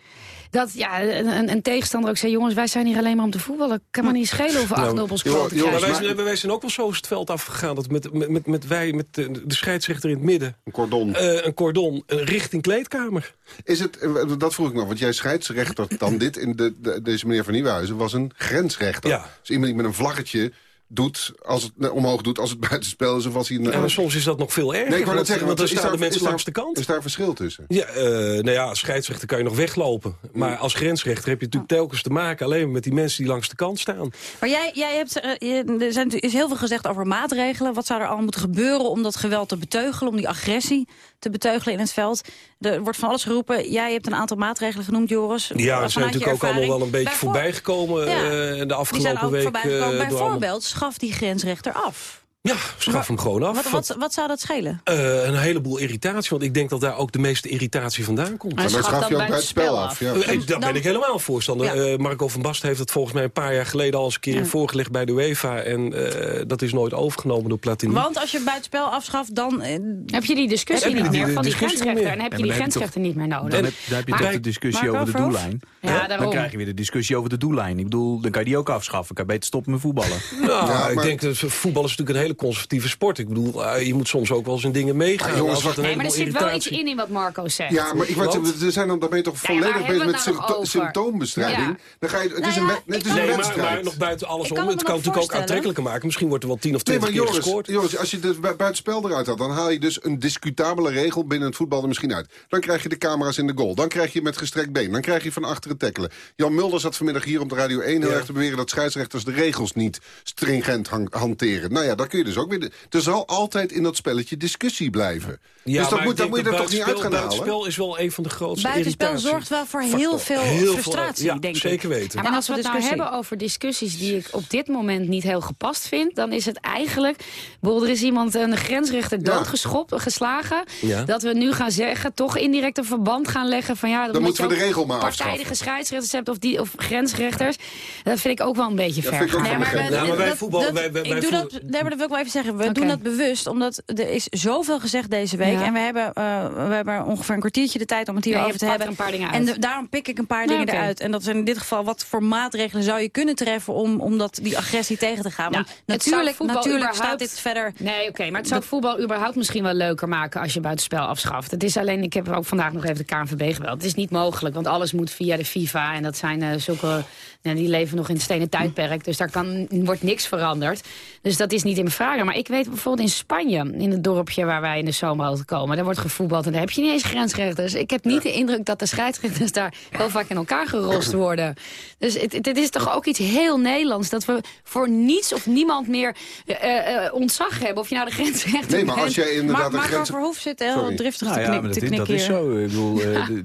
Speaker 12: Dat ja, een, een tegenstander ook zei... jongens, wij zijn hier alleen maar om te voetballen. Kan maar niet schelen of we 8-0 op ons kloot
Speaker 14: Ja,
Speaker 12: krijgen.
Speaker 14: wij, zijn, wij zijn ook wel zo het veld afgegaan. Dat met, met, met, met wij, met de, de scheidsrechter in het midden.
Speaker 11: Een cordon.
Speaker 14: Eh, een cordon, richting kleedkamer.
Speaker 11: Is het, eh, dat vroeg ik nog, want jij scheidsrechter dan dit, in de, de- deze meneer van Nieuwenhuizen, was een grensrechter.
Speaker 14: Ja.
Speaker 11: Dus iemand die met een vlaggetje doet, als het, omhoog doet als het (laughs) buitenspel is of als hij... Een,
Speaker 14: Ja, maar soms is dat nog veel erger.
Speaker 11: Nee, ik wou net zeggen,
Speaker 14: want
Speaker 11: want
Speaker 14: dan staan de mensen
Speaker 11: daar-
Speaker 14: langs de kant.
Speaker 11: Is daar verschil tussen?
Speaker 14: Ja, eh, nou ja, als scheidsrechter kan je nog weglopen. Maar als grensrechter heb je natuurlijk telkens te maken... alleen met die mensen die langs de kant staan.
Speaker 3: Maar jij, jij hebt, eh, je- er zijn, is heel veel gezegd over maatregelen. Wat zou er allemaal moeten gebeuren om dat geweld te beteugelen... om die agressie te beteugelen in het veld? Er wordt van alles geroepen. Jij hebt een aantal maatregelen genoemd, Joris.
Speaker 14: Ja, die zijn natuurlijk ook allemaal wel een beetje
Speaker 3: Bijvoor-
Speaker 14: voorbijgekomen
Speaker 3: Ja.
Speaker 14: eh, de afgelopen week. eh,
Speaker 3: Bijvoorbeeld, schaf die grensrechter af.
Speaker 14: Ja, schaf hem gewoon af.
Speaker 3: Wat, wat, wat zou dat schelen?
Speaker 14: Eh, een heleboel irritatie, want ik denk dat daar ook de meeste irritatie vandaan komt.
Speaker 12: Maar schaf dan bij het spel af.
Speaker 11: ja.
Speaker 14: Eh, Daar
Speaker 3: Dan-
Speaker 14: ben ik helemaal voorstander.
Speaker 3: Ja.
Speaker 14: Eh, Marco van Basten heeft het volgens mij een paar jaar geleden al eens een keer
Speaker 3: Ja.
Speaker 14: voorgelegd bij de UEFA. En eh, dat is nooit overgenomen door Platini.
Speaker 3: Want als je het buitenspel afschaft, dan...
Speaker 12: Heb je die discussie
Speaker 14: je
Speaker 12: niet meer van die grensrechter? En heb je die
Speaker 13: dan je
Speaker 12: grensrechter niet meer nodig?
Speaker 13: Dan heb, dan heb je
Speaker 12: Maar-
Speaker 13: toch de discussie
Speaker 3: Marco
Speaker 13: over de doellijn.
Speaker 12: Ja,
Speaker 13: Dan
Speaker 12: daarom.
Speaker 13: krijg je weer de discussie over de doellijn. Ik bedoel, dan kan je die ook afschaffen. Kan je beter stoppen met voetballen.
Speaker 14: Nou,
Speaker 11: Ja,
Speaker 14: ik denk dat voetbal is natuurlijk een hele conservatieve sport. Ik bedoel, eh, je moet soms ook wel eens in dingen meegaan.
Speaker 11: Maar jongens,
Speaker 14: een
Speaker 12: Nee, maar er zit wel iets in in wat Marco zegt.
Speaker 11: Ja, maar ik weet, we zijn dan, dan ben je toch
Speaker 12: Ja,
Speaker 11: volledig bezig met
Speaker 12: daar
Speaker 11: sympto- symptoombestrijding?
Speaker 12: Ja.
Speaker 11: Dan ga je, het is
Speaker 3: Nou
Speaker 11: een, het is een
Speaker 14: Nee, maar,
Speaker 11: wedstrijd.
Speaker 14: maar nog buiten alles
Speaker 3: Ik
Speaker 14: om.
Speaker 3: kan
Speaker 14: Het kan natuurlijk ook aantrekkelijker maken. Misschien wordt er wel 10 of
Speaker 11: Nee,
Speaker 14: 20
Speaker 11: maar
Speaker 14: keer
Speaker 11: als je het bu- buitenspel eruit haalt... dan haal je dus een discutabele regel binnen het voetbal er misschien uit. Dan krijg je de camera's in de goal. Dan krijg je met gestrekt been. Dan krijg je van achteren tackelen. Jan Mulder zat vanmiddag hier op de Radio 1 heel erg te beweren... dat scheidsrechters de regels niet stringent hanteren. Nou ja, dan kun je dus ook weer... de- er zal altijd in dat spelletje discussie blijven.
Speaker 14: Ja,
Speaker 11: dus dat moet, dat moet je er toch niet uit gaan halen?
Speaker 14: Buitenspel is wel een van de grootste
Speaker 3: Buitenspel zorgt wel voor heel
Speaker 14: factor.
Speaker 3: veel
Speaker 14: Heel
Speaker 3: frustratie,
Speaker 14: ja,
Speaker 3: denk ik.
Speaker 14: zeker weten.
Speaker 12: Maar als we het nou hebben over discussies die ik op dit moment niet heel gepast vind... dan is het eigenlijk... bijvoorbeeld er is iemand, een grensrechter,
Speaker 11: Ja.
Speaker 12: doodgeschopt, geslagen...
Speaker 14: Ja.
Speaker 12: dat we nu gaan zeggen, toch indirect een verband gaan leggen... van ja,
Speaker 11: Dan moeten we de regel maar
Speaker 12: partijdige scheidsrechters hebt of, die, of grensrechters. Dat vind ik ook wel een beetje ver.
Speaker 3: Nee, maar,
Speaker 14: maar wij
Speaker 3: dat-
Speaker 14: voetballen-
Speaker 3: dat-
Speaker 14: wij-
Speaker 3: ik doe dat,
Speaker 14: voetballen-
Speaker 3: nee, maar dat wil wel even zeggen. We doen dat bewust, omdat er is zoveel gezegd deze week.
Speaker 12: Ja.
Speaker 3: En we hebben, eh, we hebben ongeveer een kwartiertje de tijd om het
Speaker 12: Ja,
Speaker 3: hierover
Speaker 12: je
Speaker 3: te hebben.
Speaker 12: een paar dingen
Speaker 3: En de- daarom pik ik een paar
Speaker 12: Ja,
Speaker 3: dingen
Speaker 12: oké.
Speaker 3: eruit. En dat zijn in dit geval, wat voor maatregelen zou je kunnen treffen om, om dat, die agressie tegen te gaan?
Speaker 12: Nou,
Speaker 3: Want natuurlijk, natuurlijk staat dit verder...
Speaker 12: Nee, oké, maar het zou voetbal überhaupt misschien wel leuker maken als je buitenspel afschaft. Het is alleen, ik heb ook vandaag nog even de KNVB gebeld. Het is niet mogelijk, want alles moet via de FIFA. En dat zijn eh, zulke, nou, die leven nog in het stenen tijdperk. Dus daar kan, wordt niks veranderd. Dus dat is niet in mijn vragen. Maar ik weet bijvoorbeeld in Spanje, in het dorpje waar wij in de zomer altijd komen. Daar wordt gevoetbald en daar heb je niet eens grensrechters. Ik heb niet de indruk dat de scheidsrechters daar heel vaak in elkaar gerost worden. Dus het, het, het is toch ook iets heel Nederlands. Dat we voor niets of niemand meer eh, eh, ontzag hebben. Of je nou de grensrechter
Speaker 11: Nee, maar als jij inderdaad
Speaker 3: Maar
Speaker 11: een grens...
Speaker 3: Verhoef zit heel
Speaker 11: Sorry.
Speaker 3: driftig
Speaker 13: Nou
Speaker 3: te,
Speaker 13: ja,
Speaker 3: knik,
Speaker 13: maar
Speaker 3: te
Speaker 13: dat, is, dat
Speaker 3: knikken
Speaker 13: is zo. Ik bedoel, (laughs) eh, de- eh,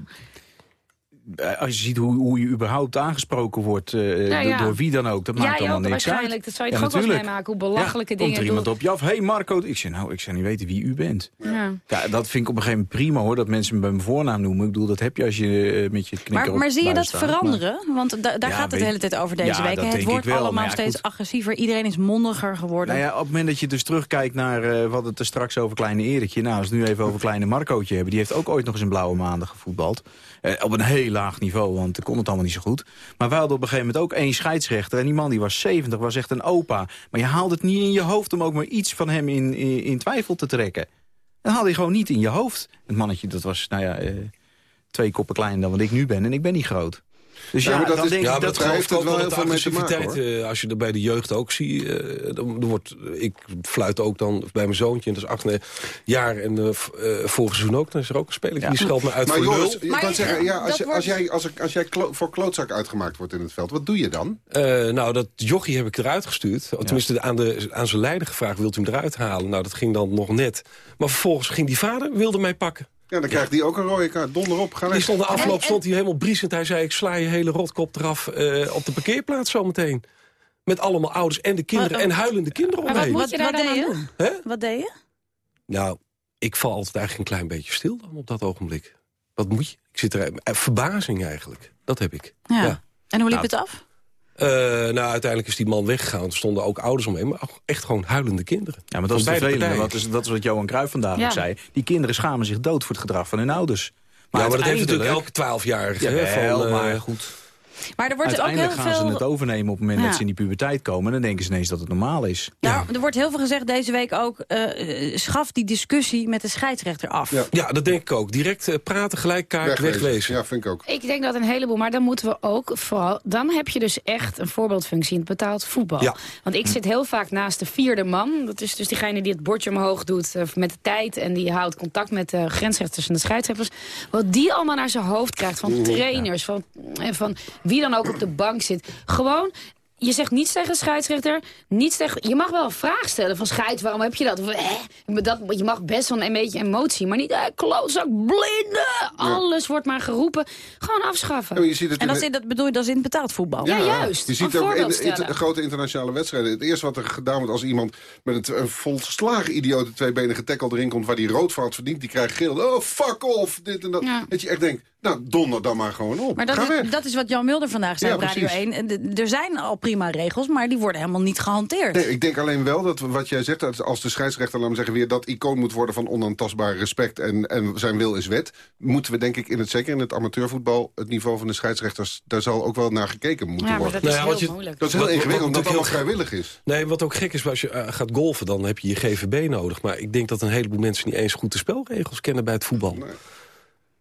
Speaker 13: als je ziet hoe, hoe je überhaupt aangesproken wordt eh,
Speaker 12: Nou
Speaker 13: door,
Speaker 12: ja.
Speaker 13: door wie dan ook, dat maakt allemaal niks
Speaker 12: waarschijnlijk.
Speaker 13: uit.
Speaker 12: Dat zou je
Speaker 13: Ja,
Speaker 12: toch ook wel meemaken. Hoe belachelijke dingen
Speaker 13: Komt er iemand op je af? hey Marco. Ik zeg, nou, ik zou niet weten wie u bent.
Speaker 12: Ja.
Speaker 13: Ja, dat vind ik op een gegeven moment prima hoor, dat mensen me bij mijn voornaam noemen. Ik bedoel, dat heb je als je eh, met je knikker
Speaker 3: Maar, maar zie je dat
Speaker 13: staat, maar-
Speaker 3: veranderen? Want da- daar gaat het de hele tijd over deze week. Het wordt allemaal steeds agressiever. Iedereen is mondiger geworden.
Speaker 13: Nou ja, op het moment dat je dus terugkijkt naar uh, wat het er straks over kleine Erikje. Nou, als we het nu even over kleine Marcootje hebben. Die heeft ook ooit nog eens een blauwe maanden gevoetbald. Uh, op een heel laag niveau, want dan kon het allemaal niet zo goed. Maar wij hadden op een gegeven moment ook één scheidsrechter. En die man die was 70, was echt een opa. Maar je haalde het niet in je hoofd om ook maar iets van hem in, in, twijfel te trekken. Dat haalde je gewoon niet in je hoofd. Het mannetje, dat was, nou ja, uh, twee koppen kleiner dan wat ik nu ben. En ik ben niet groot. Dus ja,
Speaker 11: Ja, maar dat
Speaker 13: dan
Speaker 11: is-
Speaker 13: denk
Speaker 14: Ja,
Speaker 13: ik dat
Speaker 14: dat
Speaker 11: heeft het wel heel veel mee te maken,
Speaker 14: agressiviteit, eh, als je er bij de jeugd ook ziet, eh, dan, dan wordt, ik fluit ook dan bij mijn zoontje, en dat is acht nee, jaar, en uh, vorig seizoen ook, dan is er ook een speler die scheldt me uit
Speaker 11: Maar
Speaker 14: voor
Speaker 11: je
Speaker 3: Maar
Speaker 11: kan
Speaker 3: je-
Speaker 11: zeggen, ja, als,
Speaker 3: dat
Speaker 11: je,
Speaker 3: wordt-
Speaker 11: als jij, als, ik- als jij klo- voor klootzak uitgemaakt wordt in het veld, wat doe je dan?
Speaker 14: Uh, nou, dat jochie heb ik eruit gestuurd. Tenminste, aan, de, aan zijn leider gevraagd, wilt u hem eruit halen? Nou, dat ging dan nog net. Maar vervolgens ging die vader, wilde mij pakken.
Speaker 11: Ja, dan krijgt hij ook een rode kaart. Donder op, ga
Speaker 14: Die stond de afloop
Speaker 3: En-
Speaker 14: stond hij helemaal briesend. Hij zei, ik sla je hele rotkop eraf uh, op de parkeerplaats zometeen. Met allemaal ouders en de kinderen en huilende kinderen
Speaker 3: Maar wat
Speaker 14: omheen.
Speaker 3: moet je daar dan aan doen?
Speaker 14: Hè?
Speaker 3: Wat deed je?
Speaker 14: Nou, ik val altijd eigenlijk een klein beetje stil dan op dat ogenblik. Wat moet je? Ik zit er... eh, Verbazing eigenlijk. Dat heb ik.
Speaker 3: Ja. En hoe liep
Speaker 14: Nou,
Speaker 3: het af?
Speaker 14: Eh, nou, uiteindelijk is die man weggegaan. Er stonden ook ouders omheen, maar echt gewoon huilende kinderen.
Speaker 13: Ja, maar dat is
Speaker 14: Van partijen.
Speaker 13: Dat is, dat is wat Johan Cruijff vandaag
Speaker 14: Ja.
Speaker 13: ook zei. Die kinderen schamen zich dood voor het gedrag van hun ouders.
Speaker 14: Maar, ja, maar dat heeft natuurlijk elke twaalfjarige. hè,
Speaker 13: Jawel,
Speaker 14: van, eh,
Speaker 13: maar goed.
Speaker 3: Maar er wordt ook heel
Speaker 13: Uiteindelijk gaan
Speaker 3: veel...
Speaker 13: ze het overnemen op het moment
Speaker 3: Ja.
Speaker 13: dat ze in die puberteit komen. En dan denken ze ineens dat het normaal is.
Speaker 3: Nou, er wordt heel veel gezegd deze week ook... eh, eh, schaf die discussie met de scheidsrechter af.
Speaker 14: Ja. dat denk ik ook. Direct eh, praten, gelijk kaart, wegwezen.
Speaker 11: Ja, vind ik ook.
Speaker 12: Ik denk dat een heleboel, maar dan moeten we ook vooral... dan heb je dus echt een voorbeeldfunctie in het betaald voetbal.
Speaker 14: Ja.
Speaker 12: Want ik zit heel vaak naast de vierde man. Dat is dus diegene die het bordje omhoog doet eh, met de tijd... en die houdt contact met de grensrechters en de scheidsrechters. Wat die allemaal naar zijn hoofd krijgt van trainers... Van, en van wie dan ook op de bank zit. Gewoon... Je zegt niets tegen de scheidsrechter, niets tegen... Je mag wel een vraag stellen van scheids, waarom heb je dat? Of, eh, dat je mag best wel een beetje emotie, maar niet eh, klootzak, blinde. Alles wordt maar geroepen. Gewoon afschaffen.
Speaker 11: Ja, maar je ziet het
Speaker 3: En
Speaker 11: in
Speaker 3: dat, in, dat bedoel je, dat is in het betaald voetbal?
Speaker 12: Ja, juist.
Speaker 11: Je ziet ook in
Speaker 12: stellen.
Speaker 11: grote internationale wedstrijden. Het eerste wat er gedaan wordt als iemand met een, een volslagen idiote tweebenige tackle erin komt... waar die rood voor had verdiend, die krijgt geel. Oh, fuck off! Dit en dat. Dat je echt denkt, nou, donder dan maar gewoon op.
Speaker 3: Maar dat is, dat is wat Jan Mulder vandaag zei
Speaker 11: Ja,
Speaker 3: op Radio
Speaker 11: precies.
Speaker 3: 1. En de- Er zijn al prima regels, maar die worden helemaal niet gehanteerd.
Speaker 11: Nee, ik denk alleen wel dat wat jij zegt, dat als de scheidsrechter laat me zeggen, weer dat icoon moet worden van onaantastbaar respect en, en zijn wil is wet, moeten we denk ik in het zeker in het amateurvoetbal het niveau van de scheidsrechters, daar zal ook wel naar gekeken moeten
Speaker 12: Ja, maar
Speaker 11: worden.
Speaker 12: dat is
Speaker 14: Nou
Speaker 12: heel
Speaker 14: je-
Speaker 12: moeilijk.
Speaker 11: Dat is heel
Speaker 14: Wat-
Speaker 11: ingewikkeld, omdat het allemaal vrijwillig is.
Speaker 14: Nee, wat ook gek is, als je eh, gaat golfen, dan heb je je GVB nodig. Maar ik denk dat een heleboel mensen niet eens goed de spelregels kennen bij het voetbal.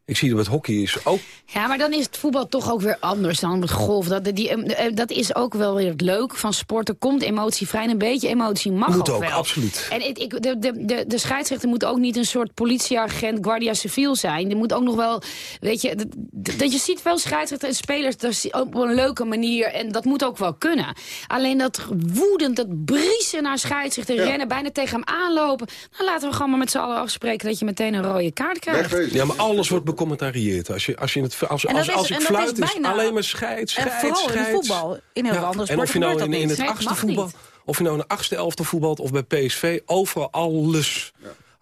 Speaker 14: Ik zie dat met hockey is ook...
Speaker 12: Ja, maar dan is het voetbal toch ook weer anders dan het golf. Dat, die, eh, dat is ook wel weer het leuk van sport. Er komt emotie vrij en een beetje emotie mag
Speaker 14: Moet
Speaker 12: ook
Speaker 14: ook,
Speaker 12: wel.
Speaker 14: absoluut.
Speaker 12: En het- ik, de, de, de, de scheidsrechter moet ook niet een soort politieagent, guardia civil zijn. Die moet ook nog wel, weet je, dat, dat je ziet wel scheidsrechter en spelers dat is op een leuke manier. En dat moet ook wel kunnen. Alleen dat woedend, dat briesen naar scheidsrechter, rennen, bijna tegen hem aanlopen. Nou, laten we gewoon maar met z'n allen afspreken dat je meteen een rode kaart krijgt.
Speaker 14: Ja, maar alles wordt becommentarieerd. Als, je, als, je in het, als, als,
Speaker 3: is-
Speaker 14: als ik fluit is,
Speaker 3: bijna-
Speaker 14: alleen maar scheid,
Speaker 3: en vooral in voetbal. In heel veel andere
Speaker 14: En of je nou in, in het achtste voetbal, of je nou in de achtste elfte voetbalt of bij PSV, overal alles.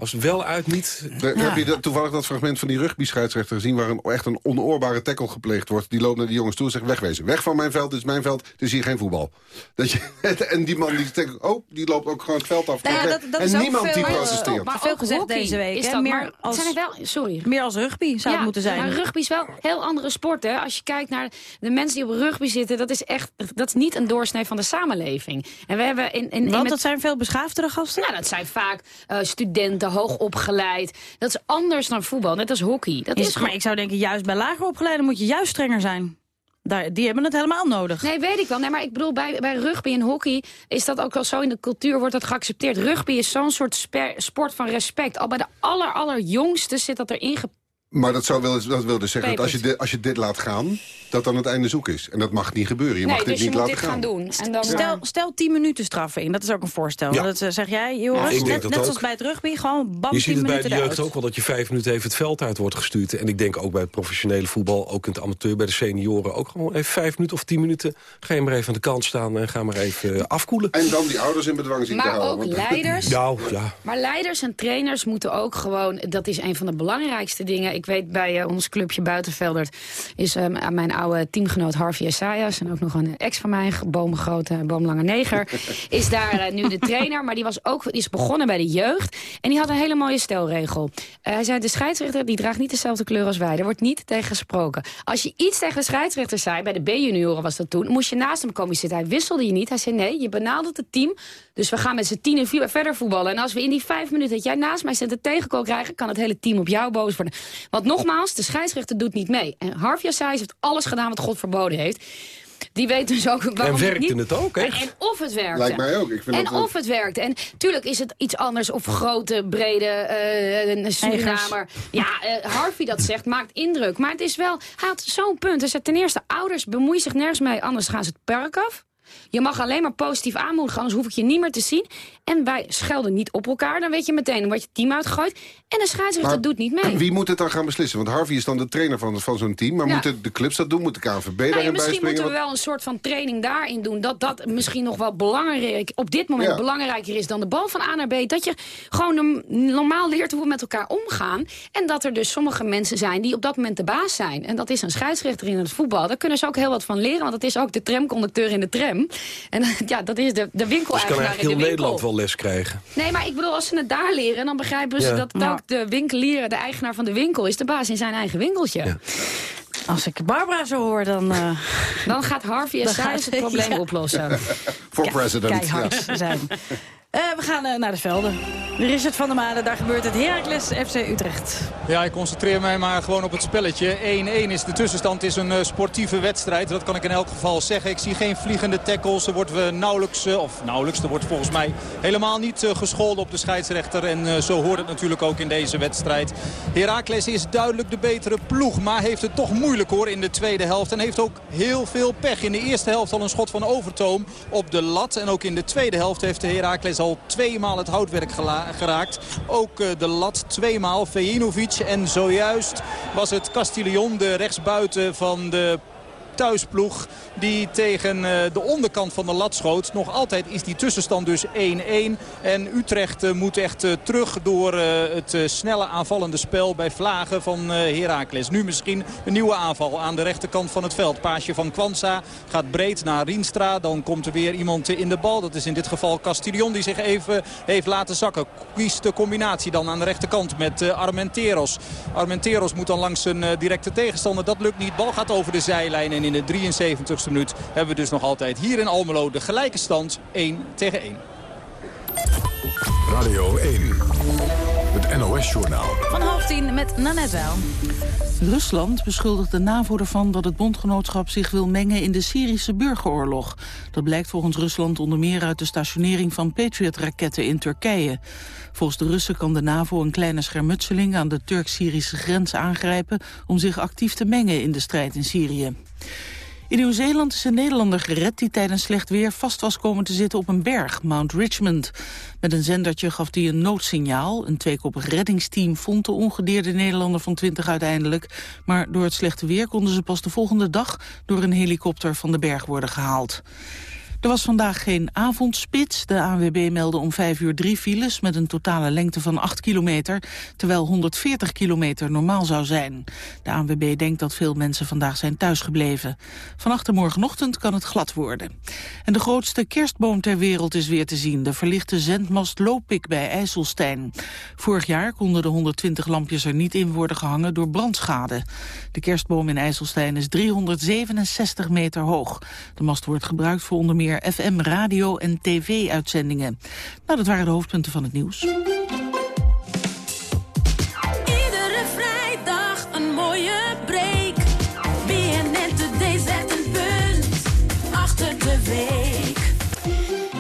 Speaker 14: Als wel uit niet...
Speaker 11: Daar- Heb je dat, toevallig dat fragment van die rugby-scheidsrechter gezien... waar een, echt een onoorbare tackle gepleegd wordt? Die loopt naar die jongens toe en zegt wegwezen. Weg van mijn veld, dit is mijn veld, het is hier geen voetbal. (laughs) Dat je, en die man die denkt, oh, die loopt ook gewoon het veld af.
Speaker 3: Nou ja,
Speaker 11: Weg.
Speaker 3: dat- dat
Speaker 11: en niemand
Speaker 3: veel,
Speaker 11: die protesteert.
Speaker 3: maar veel gezegd
Speaker 12: hockey
Speaker 3: deze week.
Speaker 12: is
Speaker 3: hè?
Speaker 12: dat,
Speaker 3: meer,
Speaker 12: maar
Speaker 3: als,
Speaker 12: zijn er wel, sorry.
Speaker 3: meer als rugby zou het moeten zijn.
Speaker 12: Maar rugby is wel een heel andere sport. Hè? Als je kijkt naar de mensen die op rugby zitten... dat is echt dat is niet een doorsnee van de samenleving. En we hebben in, in, in
Speaker 3: Want
Speaker 12: met-
Speaker 3: dat zijn veel beschaafdere gasten?
Speaker 12: Ja, dat zijn vaak eh, studenten, hoog opgeleid. Dat is anders dan voetbal, net als hockey. Dat is,
Speaker 3: Is, maar ik zou denken, juist bij lager opgeleiden moet je juist strenger zijn. Daar, die hebben het helemaal nodig.
Speaker 12: Nee, weet ik wel. Nee, maar ik bedoel, bij, bij rugby en hockey is dat ook wel zo in de cultuur, wordt dat geaccepteerd. Rugby is zo'n soort sport van respect. Al bij de aller, allerjongste zit dat erin ge-
Speaker 11: Maar dat, zou wel, dat wil dus zeggen dat als je, dit, als je dit laat gaan... dat dan het einde zoek is. En dat mag niet gebeuren. Je
Speaker 12: nee,
Speaker 11: mag dit
Speaker 12: dus je
Speaker 11: niet
Speaker 12: moet
Speaker 11: laten
Speaker 12: dit gaan, doen. En dan,
Speaker 3: Stel, stel 10 minuten straffen in, dat is ook een voorstel.
Speaker 14: Ja.
Speaker 3: Dat eh, zeg jij, Joris.
Speaker 14: ik denk
Speaker 3: net
Speaker 14: dat
Speaker 3: net
Speaker 14: ook.
Speaker 3: zoals bij het rugby, gewoon bam,
Speaker 14: Je ziet
Speaker 3: 10
Speaker 14: het bij de jeugd ook wel dat je vijf minuten even het veld uit wordt gestuurd. En ik denk ook bij het professionele voetbal, ook in het amateur, bij de senioren... ook gewoon even vijf minuten of tien minuten. Ga je maar even aan de kant staan en ga maar even eh, afkoelen.
Speaker 11: En dan die ouders in bedwang zien te
Speaker 12: maar
Speaker 11: houden.
Speaker 12: ook
Speaker 11: want-
Speaker 12: leiders.
Speaker 14: Nou, ja.
Speaker 12: Maar leiders en trainers moeten ook gewoon... dat is een van de belangrijkste dingen. Ik weet bij eh, ons clubje Buitenveldert... is eh, mijn oude teamgenoot Harvey Esaias... en ook nog een ex van mij, boomgrote, boomlange neger... (laughs) is daar eh, nu de trainer. Maar die, was ook, die is begonnen bij de jeugd. En die had een hele mooie stelregel. Eh, hij zei, de scheidsrechter die draagt niet dezelfde kleur als wij. Er wordt niet tegen gesproken. Als je iets tegen de scheidsrechter zei... bij de B-junioren was dat toen... moest je naast hem komen zitten. Hij wisselde je niet. Hij zei, nee, je benadert het team... Dus we gaan met z'n tien en vier verder voetballen. En als we in die vijf minuten dat jij naast mij zit een tegenkool krijgen... kan het hele team op jou boos worden. Want nogmaals, de scheidsrechter doet niet mee. En Harvey Assais heeft alles gedaan wat God verboden heeft. Die weet dus ook waarom
Speaker 14: En werkte
Speaker 12: niet...
Speaker 14: het ook, echt?
Speaker 12: En of het werkte.
Speaker 11: Lijkt mij ook. Ik vind
Speaker 12: en
Speaker 11: dat-
Speaker 12: of het werkte. En tuurlijk is het iets anders of grote, brede eh een Surinamer. Ja, eh, Harvey dat zegt, maakt indruk. Maar het is wel, hij had zo'n punt. Hij zei ten eerste, ouders bemoeien zich nergens mee, anders gaan ze het park af. Je mag alleen maar positief aanmoedigen, anders hoef ik je niet meer te zien. En wij schelden niet op elkaar, dan weet je meteen, wordt je team uitgegooid. En de scheidsrechter doet niet mee.
Speaker 11: Wie moet het dan gaan beslissen? Want Harvey is dan de trainer van, van zo'n team. Maar
Speaker 12: Ja.
Speaker 11: moeten de clubs dat doen? Moet de KNVB
Speaker 12: Nou ja, misschien moeten we wel een soort van training daarin doen. Dat dat misschien nog wel belangrijk, op dit moment
Speaker 11: Ja.
Speaker 12: belangrijker is dan de bal van A naar B. Dat je gewoon norm- normaal leert hoe we met elkaar omgaan. En dat er dus sommige mensen zijn die op dat moment de baas zijn. En dat is een scheidsrechter in het voetbal. Daar kunnen ze ook heel wat van leren. Want dat is ook de tramconducteur in de tram. En (laughs) ja, dat is de, de
Speaker 14: Dus kan eigenlijk heel
Speaker 12: winkel.
Speaker 14: Nederland wel les krijgen.
Speaker 12: Nee, maar ik bedoel, als ze het daar leren... dan begrijpen ze
Speaker 14: Ja.
Speaker 12: dat ook de winkelier, de eigenaar van de winkel... is de baas in zijn eigen winkeltje.
Speaker 3: Als ik Barbara zo hoor, dan... eh,
Speaker 12: Dan gaat Harvey en
Speaker 3: gaat-
Speaker 12: het probleem (laughs)
Speaker 3: ja.
Speaker 12: oplossen. (laughs)
Speaker 11: For president.
Speaker 3: keihard
Speaker 11: ja.
Speaker 3: zijn. Gaan eh, naar de velden. Richard van der Maden, daar gebeurt het. Heracles FC Utrecht.
Speaker 15: Ja, ik concentreer mij maar gewoon op het spelletje. 1-1 is de tussenstand. Het is een eh, sportieve wedstrijd. Dat kan ik in elk geval zeggen. Ik zie geen vliegende tackles. Er wordt eh, nauwelijks, of nauwelijks, er wordt volgens mij helemaal niet gescholden op de scheidsrechter. En zo hoort het natuurlijk ook in deze wedstrijd. Heracles is duidelijk de betere ploeg. Maar heeft het toch moeilijk hoor in de tweede helft. En heeft ook heel veel pech. In de eerste helft al een schot van Overtoom op de lat. En ook in de tweede helft heeft Heracles al tweemaal het houtwerk geraakt. Ook eh, de lat tweemaal. Vejinovic en zojuist was het Castillon, de rechtsbuiten van de thuisploeg die tegen eh, de onderkant van de lat schoot. Nog altijd is die tussenstand dus 1-1. En Utrecht eh, moet echt eh, terug door het snelle aanvallende spel bij Vlagen van Heracles. Nu misschien een nieuwe aanval aan de rechterkant van het veld. Paasje van Kwanza gaat breed naar Rienstra. Dan komt er weer iemand in de bal. Dat is in dit geval Castillon die zich even heeft laten zakken. Kiest de combinatie dan aan de rechterkant met Armenteros. Armenteros moet dan langs zijn directe tegenstander. Dat lukt niet. Bal gaat over de zijlijn. In de 73ste minuut hebben we dus nog altijd hier in Almelo de gelijke stand 1 tegen 1.
Speaker 2: Radio 1. Het NOS-journaal.
Speaker 3: Van half tien met Nanette Wel.
Speaker 1: Rusland beschuldigt de NAVO ervan dat het bondgenootschap zich wil mengen in de Syrische burgeroorlog. Dat blijkt volgens Rusland onder meer uit de stationering van Patriot-raketten in Turkije. Volgens de Russen kan de NAVO een kleine schermutseling aan de Turk-Syrische grens aangrijpen om zich actief te mengen in de strijd in Syrië. In Nieuw-Zeeland is een Nederlander gered die tijdens slecht weer vast was komen te zitten op een berg, Mount Richmond. Met een zendertje gaf hij een noodsignaal. Een tweekoppig reddingsteam vond de ongedeerde Nederlander van 20 uiteindelijk. Maar door het slechte weer konden ze pas de volgende dag door een helikopter van de berg worden gehaald. Er was vandaag geen avondspits. De ANWB meldde om 5 uur drie files met een totale lengte van 8 kilometer, terwijl 140 kilometer normaal zou zijn. De ANWB denkt dat veel mensen vandaag zijn thuisgebleven. Vannacht en morgenochtend kan het glad worden. En de grootste kerstboom ter wereld is weer te zien, de verlichte zendmast Lopik bij IJsselstein. Vorig jaar konden de 120 lampjes er niet in worden gehangen door brandschade. De kerstboom in IJsselstein is 367 meter hoog. De mast wordt gebruikt voor onder meer FM, radio en tv-uitzendingen. Nou, dat waren de hoofdpunten van het nieuws.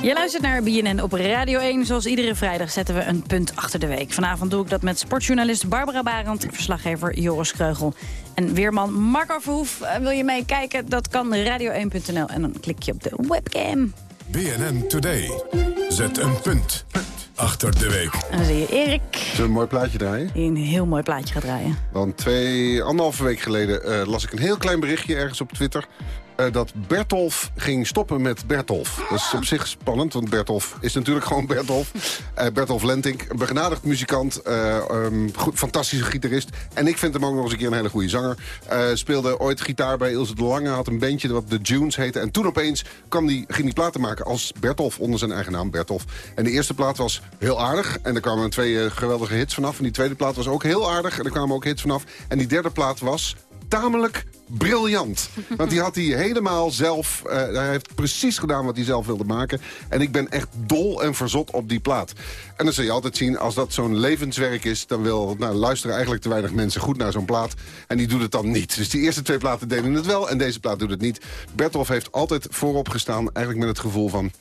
Speaker 3: Je luistert naar BNN op Radio 1. Zoals iedere vrijdag zetten we een punt achter de week. Vanavond doe ik dat met sportjournalist Barbara Barend... verslaggever Joris Kreugel en weerman Marco Verhoef. Eh, Wil je meekijken? Dat kan radio1.nl en dan klik je op de webcam.
Speaker 2: BNN Today. Zet een punt achter de week.
Speaker 3: En dan zie je Erik,
Speaker 11: Zullen we een mooi plaatje draaien?
Speaker 3: die een heel mooi plaatje gaat draaien.
Speaker 11: Want twee, anderhalve week geleden eh, las ik een heel klein berichtje ergens op Twitter... eh, dat Bertolf ging stoppen met Bertolf. Dat is op zich spannend, want Bertolf is natuurlijk (laughs) gewoon Bertolf. Eh Bertolf Lentink, een begenadigd muzikant, goed, fantastische gitarist. En ik vind hem ook nog eens een keer een hele goede zanger. Eh, speelde ooit gitaar bij Ilse de Lange, had een bandje wat de Junes heette. En toen opeens kwam die, ging hij platen maken als Bertolf, onder zijn eigen naam Bertolf. En de eerste plaat was heel aardig. En er kwamen twee geweldige hits vanaf. En die tweede plaat was ook heel aardig. En er kwamen ook hits vanaf. En die derde plaat was tamelijk briljant. Want die had hij helemaal zelf... eh, hij heeft precies gedaan wat hij zelf wilde maken. En ik ben echt dol en verzot op die plaat. En dan zul je altijd zien, als dat zo'n levenswerk is... dan wil, nou, luisteren eigenlijk te weinig mensen goed naar zo'n plaat. En die doet het dan niet. Dus die eerste twee platen deden het wel en deze plaat doet het niet. Bertolf heeft altijd voorop gestaan, eigenlijk met het gevoel van...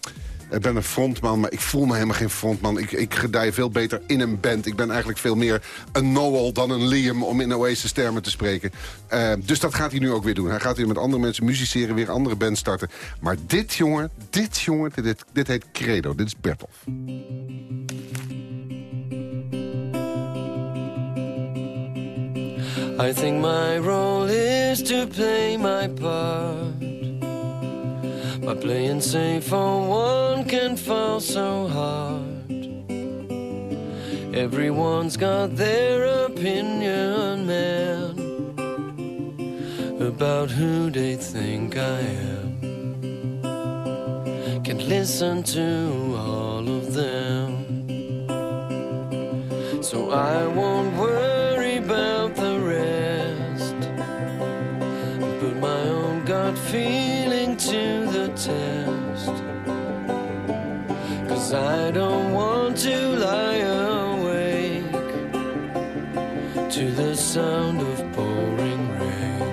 Speaker 11: Ik ben een frontman, maar ik voel me helemaal geen frontman. Ik, ik gedij veel beter in een band. Ik ben eigenlijk veel meer een Noel dan een Liam, om in Oasis termen te spreken. Eh, dus dat gaat hij nu ook weer doen. Hij gaat weer met andere mensen musiceren, weer andere bands starten. Maar dit jongen, dit jongen, dit, dit, heet Credo. Dit is Bertolf.
Speaker 18: I think my role is to play my part. By playing safe for one can fall so hard. Everyone's got their opinion, man, about who they think I am. Can't listen to all of them. So I won't worry about the rest. Put my own gut feeling to test. Cause I don't want to lie awake to the sound of pouring rain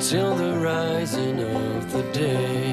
Speaker 18: till the rising of the day.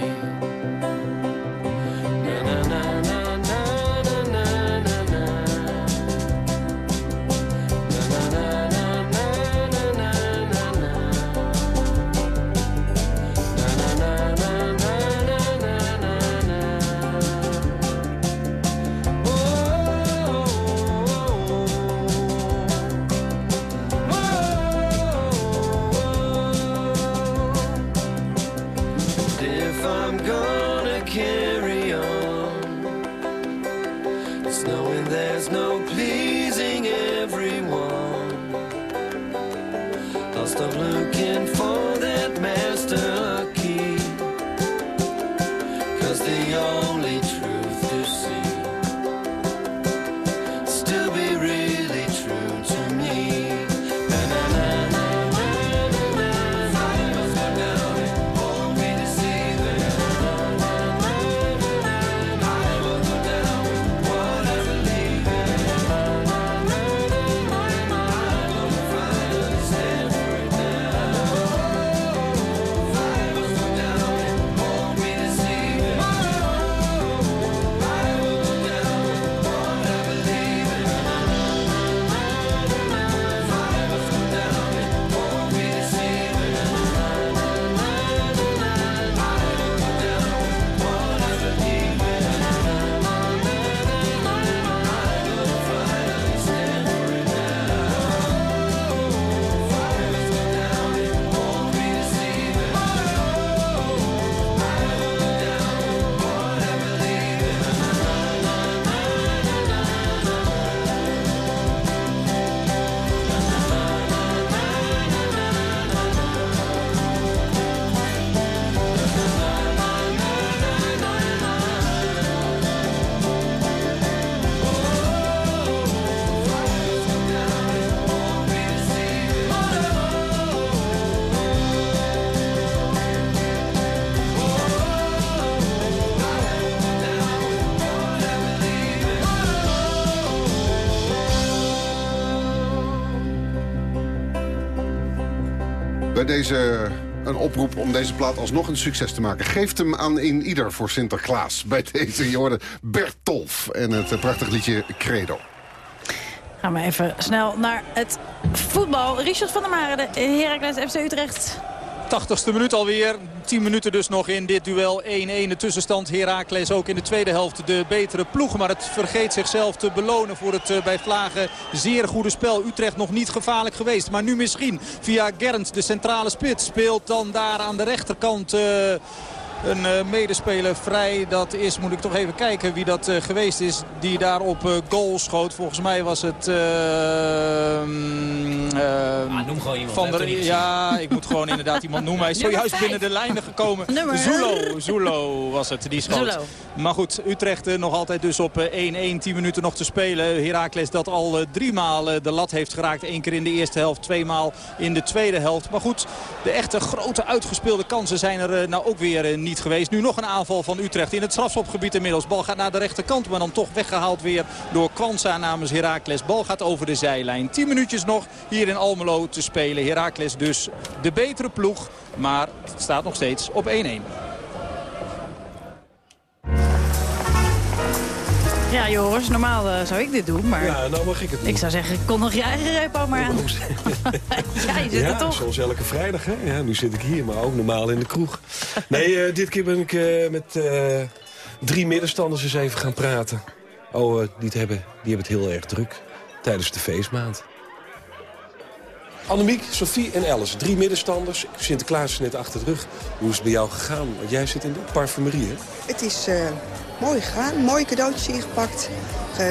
Speaker 11: Deze een oproep om deze plaat alsnog een succes te maken. Geeft hem aan in ieder voor Sinterklaas. Bij deze, je hoorde Bertolf en het eh, prachtig liedje Credo.
Speaker 3: Gaan we even snel naar het voetbal. Richard van der Maren, de Heracles FC Utrecht.
Speaker 15: 80ste minuut alweer. 10 minuten dus nog in dit duel. 1-1 de tussenstand. Heracles ook in de tweede helft de betere ploeg. Maar het vergeet zichzelf te belonen voor het eh, bij Vlagen zeer goede spel. Utrecht nog niet gevaarlijk geweest. Maar nu misschien via Gernt, de centrale spits. Speelt dan daar aan de rechterkant... eh, een eh, medespeler vrij. Dat is, moet ik toch even kijken wie dat eh, geweest is. Die daar op eh, goal schoot. Volgens mij was het... mm, eh,
Speaker 4: noem gewoon iemand,
Speaker 15: Van der,
Speaker 4: niet
Speaker 15: ja, ik moet gewoon inderdaad iemand noemen. Hij is zojuist binnen de lijnen gekomen. (laughs)
Speaker 3: Nummer-
Speaker 15: Zulo, Zulo was het, die schoot.
Speaker 3: Zulo.
Speaker 15: Maar goed, Utrecht nog altijd dus op eh, 1-1. 10 minuten nog te spelen. Heracles dat al drie maal de lat heeft geraakt. Eén keer in de eerste helft, twee maal in de tweede helft. Maar goed, de echte grote uitgespeelde kansen zijn er nou ook weer eh, niet geweest. Nu nog een aanval van Utrecht in het strafschopgebied inmiddels. Bal gaat naar de rechterkant, maar dan toch weggehaald weer door Kwanza namens Heracles. Bal gaat over de zijlijn. 10 minuutjes nog hier in Almelo te spelen. Heracles dus de betere ploeg, maar het staat nog steeds op 1-1.
Speaker 3: Ja, Joris, normaal eh, zou ik dit doen, maar...
Speaker 14: Ja, nou mag ik het doen.
Speaker 3: Ik zou zeggen, kon nog je eigen repo maar aan. (laughs) ja, je zit
Speaker 14: ja,
Speaker 3: er toch.
Speaker 14: zoals elke vrijdag. Hè? Ja, nu zit ik hier, maar ook normaal in de kroeg. (laughs) Nee, eh, dit keer ben ik eh, met eh, drie middenstanders eens even gaan praten. Oh, die, het hebben, die hebben het heel erg druk tijdens de feestmaand. Annemiek, Sophie en Alice, drie middenstanders. Sinterklaas is net achter de rug. Hoe is het bij jou gegaan? Want jij zit in de parfumerie, hè?
Speaker 19: Het is eh, mooi gegaan, mooie cadeautjes ingepakt,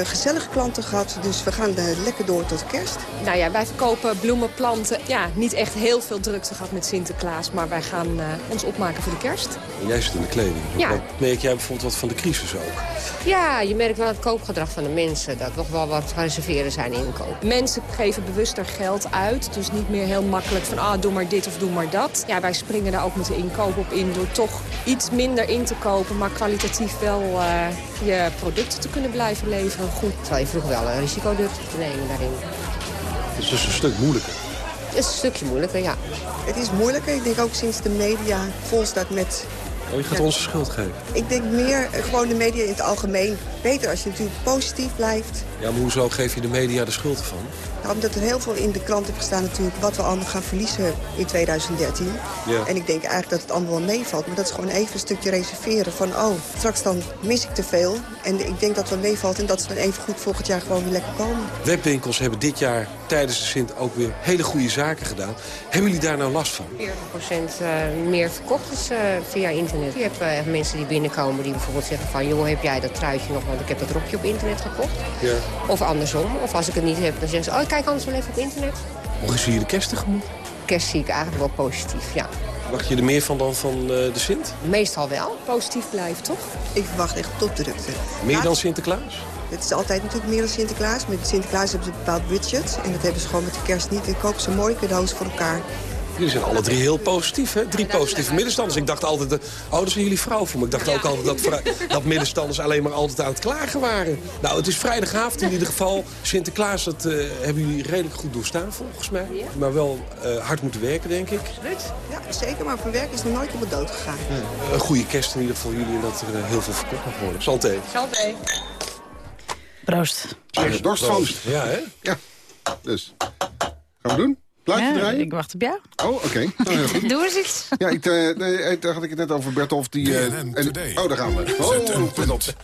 Speaker 19: gezellige klanten gehad. Dus we gaan eh, lekker door tot kerst.
Speaker 20: Nou ja, wij verkopen bloemen, planten. Ja, niet echt heel veel drukte gehad met Sinterklaas. Maar wij gaan eh, ons opmaken voor de kerst.
Speaker 14: En jij zit in de kleding.
Speaker 20: Ja.
Speaker 14: Wat merk jij bijvoorbeeld wat van de crisis ook?
Speaker 21: Ja, je merkt wel het koopgedrag van de mensen. Dat nog wel wat reserveren zijn inkoop.
Speaker 20: Mensen geven bewuster geld uit. Dus niet meer heel makkelijk van ah, doe maar dit of doe maar dat. Ja, wij springen daar ook met de inkoop op in door toch iets minder in te kopen. Maar kwalitatief wel eh, je producten te kunnen blijven leveren goed.
Speaker 21: Terwijl je vroeger wel een risico durfde te nemen daarin.
Speaker 14: Het is dus een stuk moeilijker.
Speaker 21: Het is een stukje moeilijker, ja.
Speaker 19: Het is moeilijker. Ik denk ook sinds de media vol staat met...
Speaker 14: Oh, je gaat
Speaker 19: Ja.
Speaker 14: ons de schuld geven.
Speaker 19: Ik denk meer eh, gewoon de media in het algemeen. Beter als je natuurlijk positief blijft.
Speaker 14: Ja, maar hoezo geef je de media de schuld ervan?
Speaker 19: Nou, omdat er heel veel in de krant heeft gestaan natuurlijk... wat we allemaal gaan verliezen in 2013.
Speaker 14: Ja.
Speaker 19: En ik denk eigenlijk dat het allemaal wel meevalt. Maar dat is gewoon even een stukje reserveren van... oh, straks dan mis ik te veel. En ik denk dat het wel meevalt en dat ze dan even goed volgend jaar gewoon weer lekker komen.
Speaker 14: Webwinkels hebben dit jaar tijdens de Sint ook weer hele goede zaken gedaan. Hebben jullie daar nou last van?
Speaker 21: 40% eh, meer verkocht is eh, via internet. Je hebt eh, mensen die binnenkomen die bijvoorbeeld zeggen van... joh, heb jij dat truitje nog, want ik heb dat rokje op internet gekocht.
Speaker 14: Ja.
Speaker 21: Of andersom. Of als ik het niet heb, dan zeggen ze... oh, kijk anders wel even op internet.
Speaker 14: Mogen ze hier de kerst tegemoet?
Speaker 21: Kerst zie ik eigenlijk wel positief, ja.
Speaker 14: Wacht je er meer van dan van eh, de Sint?
Speaker 21: Meestal wel.
Speaker 20: Positief blijft, toch?
Speaker 19: Ik verwacht echt topdrukte.
Speaker 14: Meer dan Sinterklaas?
Speaker 19: Het is altijd natuurlijk meer dan Sinterklaas. Met Sinterklaas hebben ze een bepaald budget. En dat hebben ze gewoon met de kerst niet. En kopen ze mooie cadeaus voor elkaar.
Speaker 14: Jullie zijn alle drie heel positief, hè? Drie positieve middenstanders. Ik dacht altijd, eh, oh, dat zijn jullie vrouw voor me. Ik dacht ook altijd dat, dat middenstanders alleen maar altijd aan het klagen waren. Nou, het is vrijdagavond in ieder geval. Sinterklaas, dat eh, hebben jullie redelijk goed doorstaan volgens mij. Maar wel eh, hard moeten werken, denk ik.
Speaker 19: Absoluut. Ja, zeker. Maar voor werk is nog nooit iemand dood gegaan.
Speaker 14: Een goede kerst in ieder geval jullie en dat er heel veel verkocht mag worden. Santé.
Speaker 19: Santé.
Speaker 3: Proost.
Speaker 11: Je dorst van.
Speaker 14: Ja, hè?
Speaker 11: Ja. Dus. Gaan we doen? Plaatje
Speaker 3: Ja,
Speaker 11: draaien?
Speaker 3: ik wacht op jou.
Speaker 11: Oh, oké. Nou. (laughs)
Speaker 3: Doe eens iets.
Speaker 11: Ja, ik, eh, nee, eh, daar had ik het net over Bertolf. Die, eh, en, oh, daar gaan we. Oh, op. (laughs)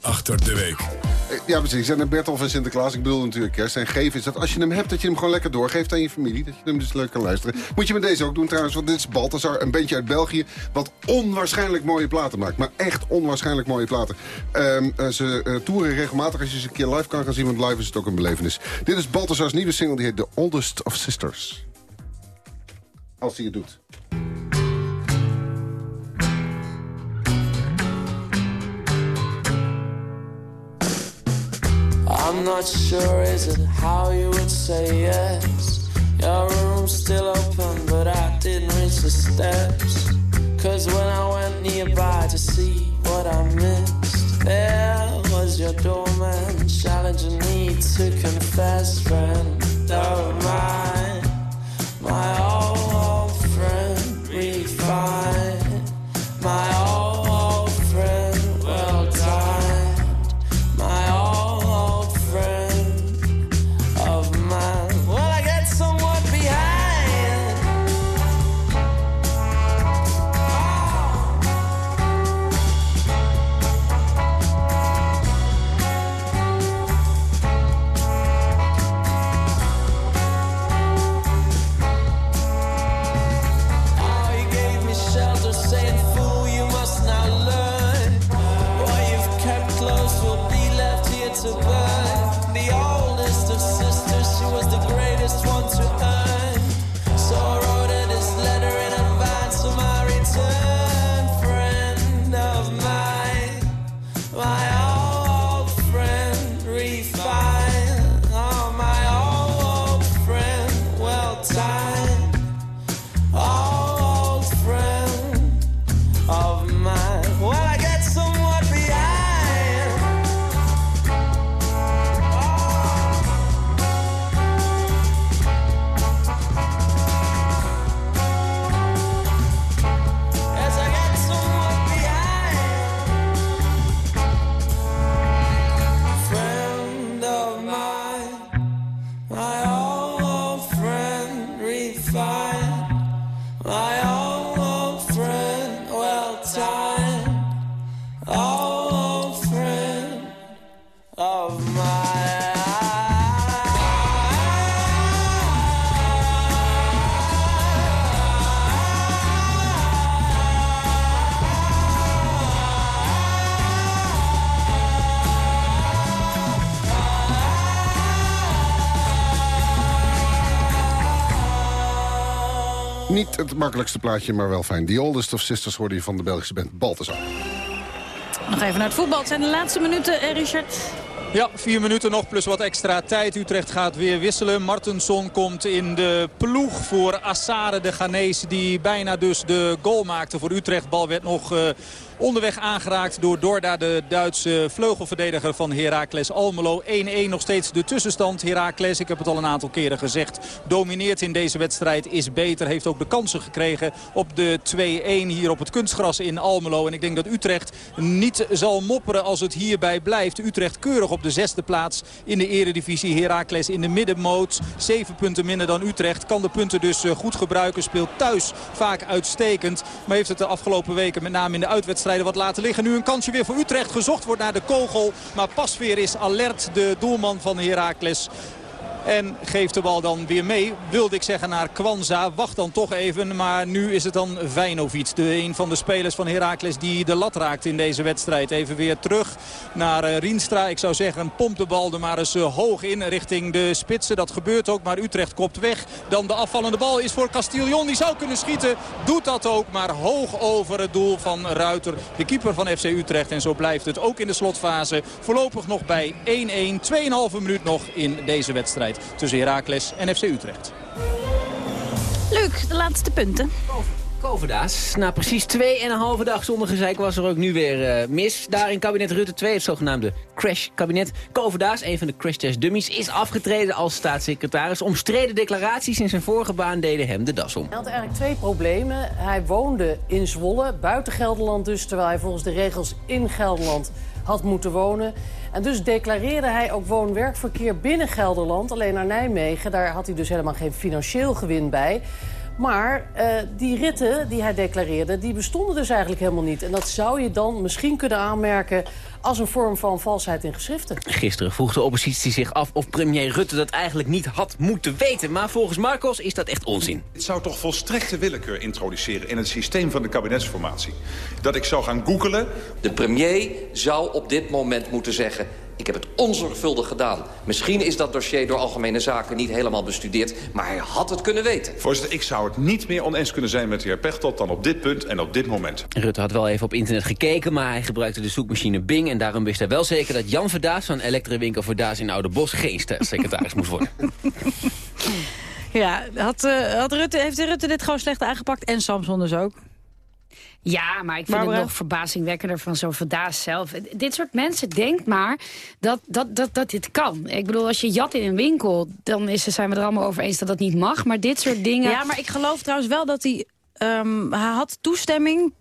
Speaker 2: Achter de week.
Speaker 11: Eh, Ja, precies. En Bertolf en Sinterklaas, ik bedoel natuurlijk kerst. En geven is dat als je hem hebt, dat je hem gewoon lekker doorgeeft aan je familie. Dat je hem dus leuk kan luisteren. Moet je met deze ook doen trouwens, want dit is Balthazar, een bandje uit België... wat onwaarschijnlijk mooie platen maakt. Maar echt onwaarschijnlijk mooie platen. Ehm, eh, ze eh, toeren regelmatig als je ze een keer live kan gaan zien... want live is het ook een belevenis. Dit is Balthazar's nieuwe single, die heet The Oldest of Sisters. Als hij het doet.
Speaker 22: I'm not sure, is it how you would say yes? Your room's still open, but I didn't reach the steps. Cause when I went nearby to see what I missed, there was your doorman challenging me to confess, friend of mine. My old, old friend, we
Speaker 11: het makkelijkste plaatje, maar wel fijn. The Oldest of Sisters hoorde je van de Belgische band Balthazar.
Speaker 3: Nog even naar het voetbal. Het zijn de laatste minuten, eh, Richard.
Speaker 15: Ja, vier minuten nog plus wat extra tijd. Utrecht gaat weer wisselen. Martensson komt in de ploeg voor Assare de Ghanese. Die bijna dus de goal maakte voor Utrecht. Bal werd nog... eh, Onderweg aangeraakt door Dorda, de Duitse vleugelverdediger van Heracles Almelo. 1-1 nog steeds de tussenstand. Heracles, ik heb het al een aantal keren gezegd, domineert in deze wedstrijd. Is beter, heeft ook de kansen gekregen op de 2-1 hier op het kunstgras in Almelo. En ik denk dat Utrecht niet zal mopperen als het hierbij blijft. Utrecht keurig op de zesde plaats in de eredivisie. Heracles in de middenmoot. Zeven punten minder dan Utrecht. Kan de punten dus eh, goed gebruiken. Speelt thuis vaak uitstekend. Maar heeft het de afgelopen weken met name in de wat laten liggen. Nu een kansje weer voor Utrecht. Gezocht wordt naar de kogel. Maar Pasveer is alert. De doelman van Heracles. En geeft de bal dan weer mee, wilde ik zeggen, naar Kwanza. Wacht dan toch even, maar nu is het dan Vijnovic. De een van de spelers van Heracles die de lat raakt in deze wedstrijd. Even weer terug naar eh, Rienstra. Ik zou zeggen, pomp de bal er maar eens eh, hoog in richting de spitsen. Dat gebeurt ook, maar Utrecht kopt weg. Dan de afvallende bal is voor Castillon. Die zou kunnen schieten, doet dat ook. Maar hoog over het doel van Ruiter, de keeper van FC Utrecht. En zo blijft het ook in de slotfase. Voorlopig nog bij 1-1. 2,5 minuut nog in deze wedstrijd tussen Heracles en FC Utrecht.
Speaker 3: Luc, de laatste punten.
Speaker 4: Koverdaas. Na precies 2,5 dag zonder gezeik was er ook nu weer eh, mis. Daar in kabinet Rutte 2, het zogenaamde crash-kabinet. Koverdaas, een van de crash-test dummies, is afgetreden als staatssecretaris. Omstreden declaraties in zijn vorige baan deden hem de das om.
Speaker 23: Hij had eigenlijk twee problemen. Hij woonde in Zwolle, buiten Gelderland dus... terwijl hij volgens de regels in Gelderland had moeten wonen. En dus declareerde hij ook woon-werkverkeer binnen Gelderland... alleen naar Nijmegen. Daar had hij dus helemaal geen financieel gewin bij... Maar eh, die ritten die hij declareerde, die bestonden dus eigenlijk helemaal niet. En dat zou je dan misschien kunnen aanmerken als een vorm van valsheid in geschriften.
Speaker 4: Gisteren vroeg de oppositie zich af of premier Rutte dat eigenlijk niet had moeten weten. Maar volgens Marcos is dat echt onzin.
Speaker 10: Het zou toch volstrekte willekeur introduceren in het systeem van de kabinetsformatie. Dat ik zou gaan googelen.
Speaker 24: De premier zou op dit moment moeten zeggen... ik heb het onzorgvuldig gedaan. Misschien is dat dossier door Algemene Zaken niet helemaal bestudeerd... maar hij had het kunnen weten.
Speaker 10: Voorzitter, ik zou het niet meer oneens kunnen zijn met de heer Pechtold dan op dit punt en op dit moment.
Speaker 4: Rutte had wel even op internet gekeken, maar hij gebruikte de zoekmachine Bing... en daarom wist hij wel zeker dat Jan Verdaas van Elektrowinkel Verdaas in Oude Bos... geen staatssecretaris moest worden. (laughs)
Speaker 3: Ja, had, eh, had Rutte, heeft Rutte dit gewoon slecht aangepakt? En Samson dus ook?
Speaker 12: Ja, maar ik vind
Speaker 3: Barbara?
Speaker 12: het nog verbazingwekkender van zo'n Verdaas zelf. Dit soort mensen denkt maar dat, dat, dat, dat dit kan. Ik bedoel, als je jat in een winkel, dan is, zijn we er allemaal over eens dat dat niet mag. Maar dit soort dingen...
Speaker 3: Ja, maar ik geloof trouwens wel dat hij... ehm, hij had toestemming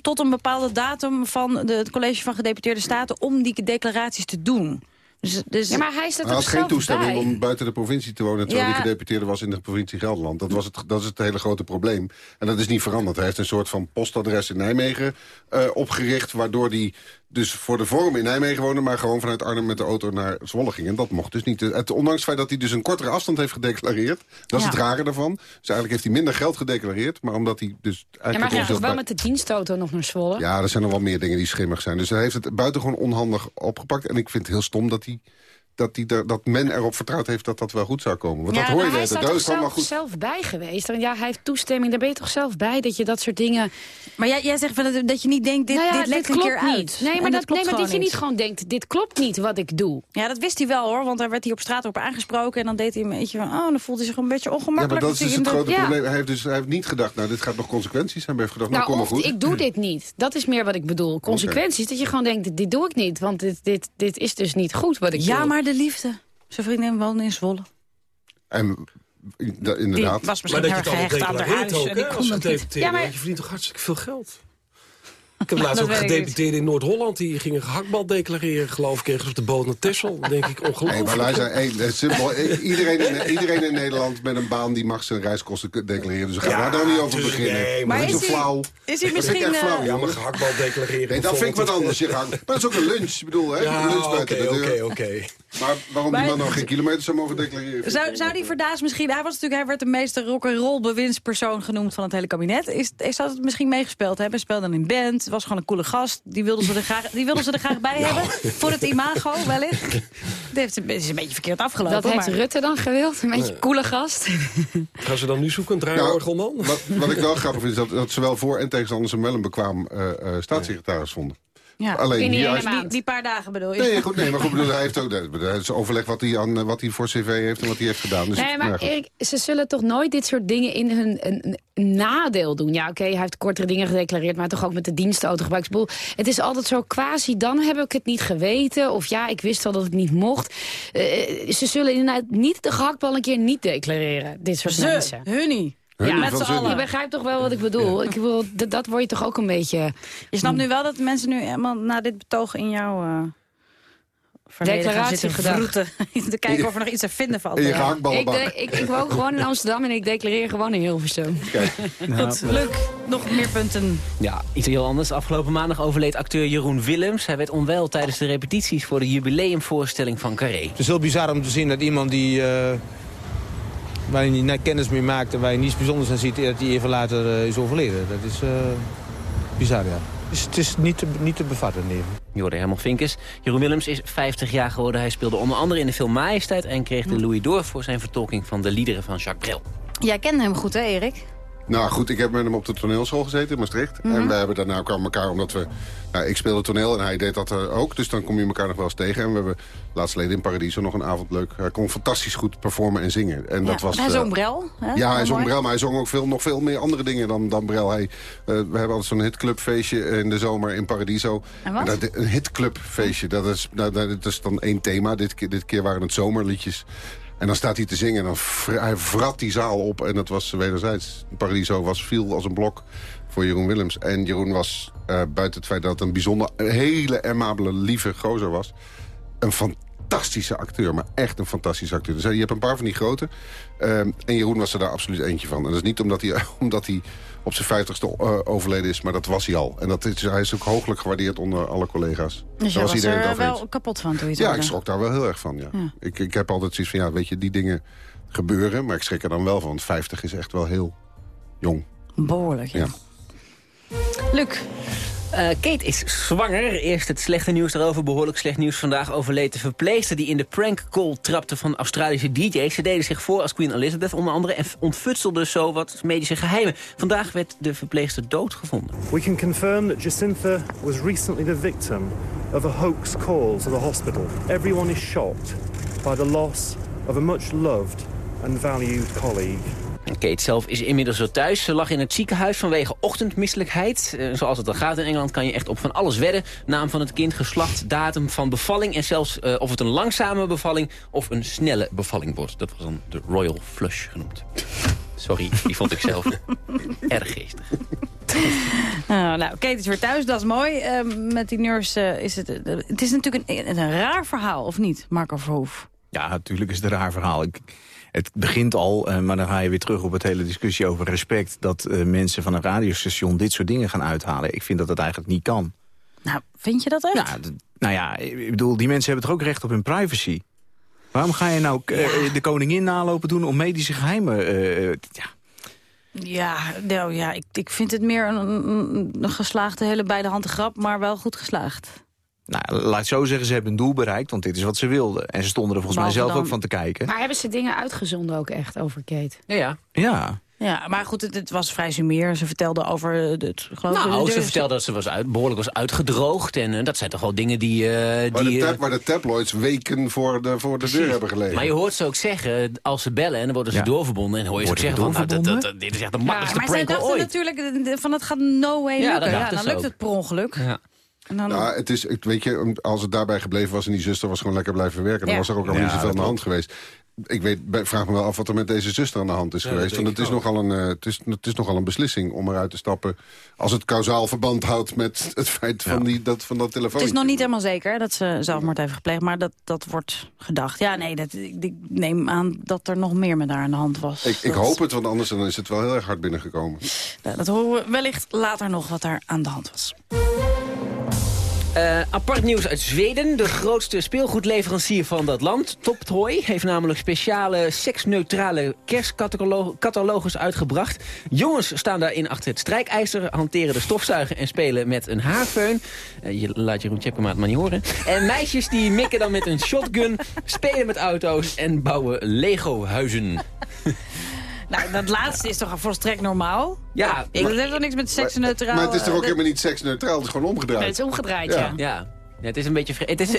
Speaker 3: tot een bepaalde datum van de, het college van gedeputeerde staten... om die declaraties te doen. Dus, dus...
Speaker 12: Ja, maar hij staat
Speaker 11: Hij had geen toestemming
Speaker 12: bij.
Speaker 11: om buiten de provincie te wonen... terwijl
Speaker 3: Ja.
Speaker 11: hij gedeputeerde was in de provincie Gelderland. Dat, was het, dat is het hele grote probleem. En dat is niet veranderd. Hij heeft een soort van postadres in Nijmegen eh, opgericht... waardoor hij dus voor de vorm in Nijmegen woonde... maar gewoon vanuit Arnhem met de auto naar Zwolle ging. En dat mocht dus niet. Het, ondanks het feit dat hij dus een kortere afstand heeft gedeclareerd... dat is
Speaker 12: Ja.
Speaker 11: het rare daarvan. Dus eigenlijk heeft hij minder geld gedeclareerd... maar omdat hij dus
Speaker 12: Ja, maar
Speaker 11: eigenlijk...
Speaker 12: hij gaat toch wel met de dienstauto nog naar Zwolle?
Speaker 11: ja, er zijn nog wel meer dingen die schimmig zijn. Dus hij heeft het buitengewoon onhandig opgepakt. En ik vind het heel stom dat, hij, dat, hij er, dat men erop vertrouwd heeft dat dat wel goed zou komen. Want
Speaker 12: ja,
Speaker 11: dat hoor je
Speaker 12: hij
Speaker 11: net.
Speaker 12: staat
Speaker 11: Dat
Speaker 12: toch
Speaker 11: is gewoon
Speaker 12: zelf,
Speaker 11: goed.
Speaker 12: zelf bij geweest? En Ja, hij heeft toestemming, daar ben je toch zelf bij dat je dat soort dingen...
Speaker 3: Maar jij, jij zegt van dat, dat je niet denkt, dit,
Speaker 12: Nou ja,
Speaker 3: dit lekt een
Speaker 12: klopt
Speaker 3: keer uit.
Speaker 12: niet. Nee,
Speaker 3: En
Speaker 12: maar, dat,
Speaker 3: klopt
Speaker 12: nee, maar dat je niet gewoon denkt, dit klopt niet wat ik doe.
Speaker 3: Ja, dat wist hij wel hoor, want daar werd hij op straat op aangesproken... en dan deed hij een beetje van, oh, dan voelt hij zich een beetje
Speaker 11: Ja,
Speaker 3: ongemakkelijk.
Speaker 11: maar dat is
Speaker 3: hij
Speaker 11: dus het
Speaker 3: de-
Speaker 11: grote
Speaker 3: Ja.
Speaker 11: probleem. Hij heeft, dus, hij heeft niet gedacht, nou, dit gaat nog consequenties hebben. Hij heeft gedacht, nou,
Speaker 12: Nou,
Speaker 11: kom maar goed.
Speaker 12: ik doe dit niet. Dat is meer wat ik bedoel. Consequenties, dat je gewoon denkt, dit doe ik niet. Want dit, dit, dit is dus niet goed wat ik doe.
Speaker 3: Ja, maar de liefde. Zijn vriendin woonde in Zwolle.
Speaker 11: En
Speaker 3: Die
Speaker 11: inderdaad.
Speaker 3: was
Speaker 14: Maar
Speaker 3: misschien
Speaker 14: dat
Speaker 3: heel
Speaker 14: je het
Speaker 3: gehecht aan haar
Speaker 14: declareert
Speaker 3: huis.
Speaker 14: ook,
Speaker 3: en die kon
Speaker 14: als
Speaker 3: het niet.
Speaker 12: Ja, maar-
Speaker 14: je verdient toch hartstikke veel geld? Ik heb laatst ook gedeputeerde in Noord-Holland... die ging een gehaktbal declareren, geloof ik, ergens op de boot naar Texel. Dan denk ik,
Speaker 11: Nee,
Speaker 14: ongelooflijk.
Speaker 11: maar luister, hey, het is simpel. Iedereen, in, iedereen in Nederland met een baan die mag zijn reiskosten declareren. Dus we gaan
Speaker 14: Ja,
Speaker 11: daar nou niet over
Speaker 14: tuurlijk,
Speaker 11: beginnen.
Speaker 14: nee,
Speaker 11: maar is flauw.
Speaker 3: is hij misschien,
Speaker 11: echt flauw,
Speaker 3: eh,
Speaker 14: Ja, maar gehaktbal declareren...
Speaker 11: Nee, dat vind ik wat anders. Je maar dat is ook een lunch, ik bedoel, hè? een lunch
Speaker 14: oké,
Speaker 11: buiten de
Speaker 14: oké,
Speaker 11: deur.
Speaker 14: oké.
Speaker 11: Maar waarom die
Speaker 3: Maar-
Speaker 11: man nou geen kilometers zou mogen declareren?
Speaker 3: Zou, zou die Verdaas misschien... Hij, was natuurlijk, hij werd de meeste rock'n'roll bewindspersoon genoemd van het hele kabinet. Is, is dat het misschien meegespeeld hebben? Speelde in een band, was gewoon een coole gast. Die wilden ze er graag, die wilden ze er graag bij (laughs) hebben. Voor het imago, wellicht. (laughs) Het heeft- het is een beetje verkeerd afgelopen.
Speaker 12: Dat heeft
Speaker 3: maar-
Speaker 12: Rutte dan gewild, een beetje coole gast. (laughs)
Speaker 14: Gaan ze dan nu zoeken, een draaiorgel dan?
Speaker 11: Wat, wat ik wel grappig vind, is dat, dat zowel voor- en tegenstanders hem wel een bekwaam eh, eh, staatssecretaris vonden.
Speaker 3: Ja.
Speaker 11: Alleen
Speaker 3: die,
Speaker 11: hier-
Speaker 3: die, die paar dagen bedoel je?
Speaker 11: Nee, goed, nee, maar goed, bedoel, hij heeft ook dat is overleg wat hij, aan, wat hij voor cv heeft en wat hij heeft gedaan. Dus,
Speaker 12: nee, maar. Erik, ze zullen toch nooit dit soort dingen in hun een, een nadeel doen? Ja, oké, hij heeft kortere dingen gedeclareerd, maar toch ook met de dienstautogebruik. Ik bedoel, Het is altijd zo quasi, dan heb ik het niet geweten. Of ja, ik wist wel dat het niet mocht. Eh, ze zullen inderdaad niet de gehaktbal een keer niet declareren, dit soort
Speaker 3: Ze,
Speaker 12: mensen.
Speaker 3: hun niet.
Speaker 12: Ja,
Speaker 3: met z'n allen.
Speaker 12: Je begrijpt toch wel wat ik bedoel? Ik bedoel, dat, dat word je toch ook een beetje...
Speaker 3: Je snapt nu wel dat mensen nu helemaal na dit betoog in jouw uh,
Speaker 12: Declaratie gedaan. (laughs)
Speaker 3: Te kijken of er nog iets te vinden valt.
Speaker 11: In je
Speaker 3: Ja.
Speaker 12: Ik, ik, ik woon gewoon in Amsterdam en ik declareer gewoon in Hilversum. (laughs)
Speaker 3: Goed, Luc, nog meer punten.
Speaker 4: Ja, iets heel anders. Afgelopen maandag overleed acteur Jeroen Willems. Hij werd onwel tijdens de repetities voor de jubileumvoorstelling van Carré.
Speaker 25: Het is heel bizar om te zien dat iemand die... eh, waar je niet kennis mee maakt en waar je niets bijzonders aan ziet... dat hij even later eh, is overleden. Dat is eh, bizar, ja. Dus het is niet te, niet te bevatten, nee.
Speaker 4: Je hoorde Herman Vinkers. Jeroen Willems is 50 jaar geworden. Hij speelde onder andere in de film Majesteit... en kreeg de Louis d'Or voor zijn vertolking van de liederen van Jacques Brel.
Speaker 3: Jij kende hem goed, hè, Erik?
Speaker 11: Nou goed, ik heb met hem op de toneelschool gezeten in Maastricht.
Speaker 3: Mhm.
Speaker 11: En we hebben daarna kwamen elkaar omdat we... Nou, ik speelde toneel en hij deed dat eh, ook. Dus dan kom je elkaar nog wel eens tegen. En we hebben laatst geleden in Paradiso nog een avond leuk. Hij kon fantastisch goed performen en zingen. En dat was,
Speaker 3: hij zong Brel. Hè?
Speaker 11: Ja, hij zong. Brel, maar hij zong ook veel, nog veel meer andere dingen dan, dan Brel. Hij, eh, we hebben altijd zo'n hitclubfeestje in de zomer in Paradiso.
Speaker 3: En wat?
Speaker 11: dat- een hitclubfeestje, dat is, nou, dat is dan één thema. Dit, dit keer waren het zomerliedjes. En dan staat hij te zingen en dan hij vrat die zaal op. En dat was wederzijds. Paradiso was viel als een blok voor Jeroen Willems. En Jeroen was, eh, buiten het feit dat het een bijzonder... hele amabele, lieve gozer was... een fantastische acteur, maar echt een fantastische acteur. Dus, eh, je hebt een paar van die grote. Ehm, en Jeroen was er daar absoluut eentje van. En dat is niet omdat hij, (laughs) omdat hij op zijn vijftigste eh, overleden is, maar dat was hij al. En dat is, hij is ook hooglijk gewaardeerd onder alle collega's.
Speaker 3: Dus
Speaker 11: Daar
Speaker 3: jij was er wel kapot van toen je het
Speaker 11: Ja, ik schrok daar wel heel erg van, ja.
Speaker 3: Ja.
Speaker 11: Ik, ik heb altijd zoiets van, ja, weet je, die dingen gebeuren... maar ik schrik er dan wel van, want 50 is echt wel heel jong.
Speaker 3: Behoorlijk, ja.
Speaker 11: Ja.
Speaker 3: Luc,
Speaker 4: Eh, Kate is zwanger. Eerst het slechte nieuws daarover. Behoorlijk slecht nieuws. Vandaag overleed de verpleegster die in de prank call trapte van Australische DJ's. Ze deden zich voor als Queen Elizabeth onder andere en ontfutselde zo wat medische geheimen. Vandaag werd de verpleegster doodgevonden.
Speaker 26: We can confirm that Jacinta was recently the victim of a hoax call to the hospital. Everyone is shocked by the loss of a much loved and valued colleague.
Speaker 4: Kate zelf is inmiddels weer thuis. Ze lag in het ziekenhuis vanwege ochtendmisselijkheid. Eh, zoals het dan gaat in Engeland kan je echt op van alles wedden. Naam van het kind, geslacht, datum van bevalling... en zelfs eh, of het een langzame bevalling of een snelle bevalling wordt. Dat was dan de Royal Flush genoemd. Sorry, die vond ik zelf (laughs) erg geestig.
Speaker 3: Nou, (laughs) nou, Kate is weer thuis, dat is mooi. Eh, met die nurse eh, is het... het is natuurlijk een, een raar verhaal, of niet, Marco Verhoef?
Speaker 13: Ja, natuurlijk is het een raar verhaal. Ik, het begint al, eh, maar dan ga je weer terug op het hele discussie over respect... dat eh, mensen van een radiostation dit soort dingen gaan uithalen. Ik vind dat dat eigenlijk niet kan.
Speaker 3: Nou, vind je dat echt?
Speaker 13: Ja, d- nou ja, ik bedoel, die mensen hebben toch ook recht op hun privacy? Waarom ga je nou eh, de koningin nalopen doen om medische geheimen... eh, ja,
Speaker 3: Ja, nou ja, ik, ik vind het meer een, een, geslaagde, hele bij de hand grap, maar wel goed geslaagd.
Speaker 13: Nou, laat ik zo zeggen, ze hebben een doel bereikt, want dit is wat ze wilden. En ze stonden er volgens mij zelf
Speaker 3: dan-
Speaker 13: ook van te kijken.
Speaker 12: Maar hebben ze dingen uitgezonden ook echt over Kate?
Speaker 4: Ja, ja.
Speaker 13: Ja.
Speaker 3: Ja, maar goed, het, het was vrij sumier. Ze vertelde over het, geloof ik,
Speaker 4: Nou,
Speaker 3: de-
Speaker 4: ze vertelde dat ze was uit, behoorlijk was uitgedroogd. En eh, dat zijn toch wel dingen die... eh,
Speaker 11: Waar,
Speaker 4: die
Speaker 11: de
Speaker 4: eh,
Speaker 11: tab, waar de tabloids weken voor de, voor de deur hebben gelegen.
Speaker 4: Maar je hoort ze ook zeggen, als ze bellen en dan worden ze
Speaker 11: Ja.
Speaker 4: doorverbonden... en dan hoor je ze ook zeggen,
Speaker 13: ze
Speaker 4: van, nou, dat, dat, dit is echt de
Speaker 3: Ja,
Speaker 4: makkelijkste
Speaker 3: maar zij dachten
Speaker 4: ooit.
Speaker 3: natuurlijk eh, van het gaat no way
Speaker 4: Ja,
Speaker 3: lukken.
Speaker 4: dat
Speaker 3: Ja, dan lukt
Speaker 4: ook.
Speaker 3: het per ongeluk.
Speaker 4: Ja.
Speaker 3: En dan,
Speaker 11: Ja, het is, weet je, als het daarbij gebleven was en die zuster was gewoon lekker blijven werken... dan
Speaker 3: Ja.
Speaker 11: was er ook al
Speaker 13: Ja,
Speaker 11: niet zoveel aan de hand geweest. Ik weet, vraag me wel af wat er met deze zuster aan de hand is
Speaker 14: Ja,
Speaker 11: geweest. Want het is, nogal een, eh, het, is, het is nogal een beslissing om eruit te stappen... als het kausaal verband houdt met het feit van, die, dat, van dat telefoon.
Speaker 3: het is nog niet helemaal zeker dat ze zelfmoord heeft gepleegd, maar dat, dat wordt gedacht. Ja, nee, dat, ik, neem aan dat er nog meer met haar aan de hand was.
Speaker 11: Ik, ik hoop het, want anders dan is het wel heel erg hard binnengekomen.
Speaker 3: Nou, dat horen we wellicht later nog wat daar aan de hand was.
Speaker 4: Eh, apart nieuws uit Zweden. De grootste speelgoedleverancier van dat land, Toptoy... heeft namelijk speciale seksneutrale kerstcatalogus uitgebracht. Jongens staan daarin achter het strijkijzer... hanteren de stofzuiger en spelen met een haarfeun. Eh, je laat Jeroen Tjepkema maar niet horen. En meisjes die mikken dan met een shotgun... spelen met auto's en bouwen Lego-huizen.
Speaker 3: Nou, dat laatste is toch volstrekt normaal?
Speaker 4: Ja,
Speaker 3: Ik dat heeft toch niks met seksneutraal...
Speaker 11: Maar het is toch ook
Speaker 3: eh,
Speaker 11: helemaal niet seksneutraal, het is gewoon omgedraaid.
Speaker 3: Nee, het is omgedraaid, ja.
Speaker 4: Ja. Ja, het is een beetje... (laughs) Het is,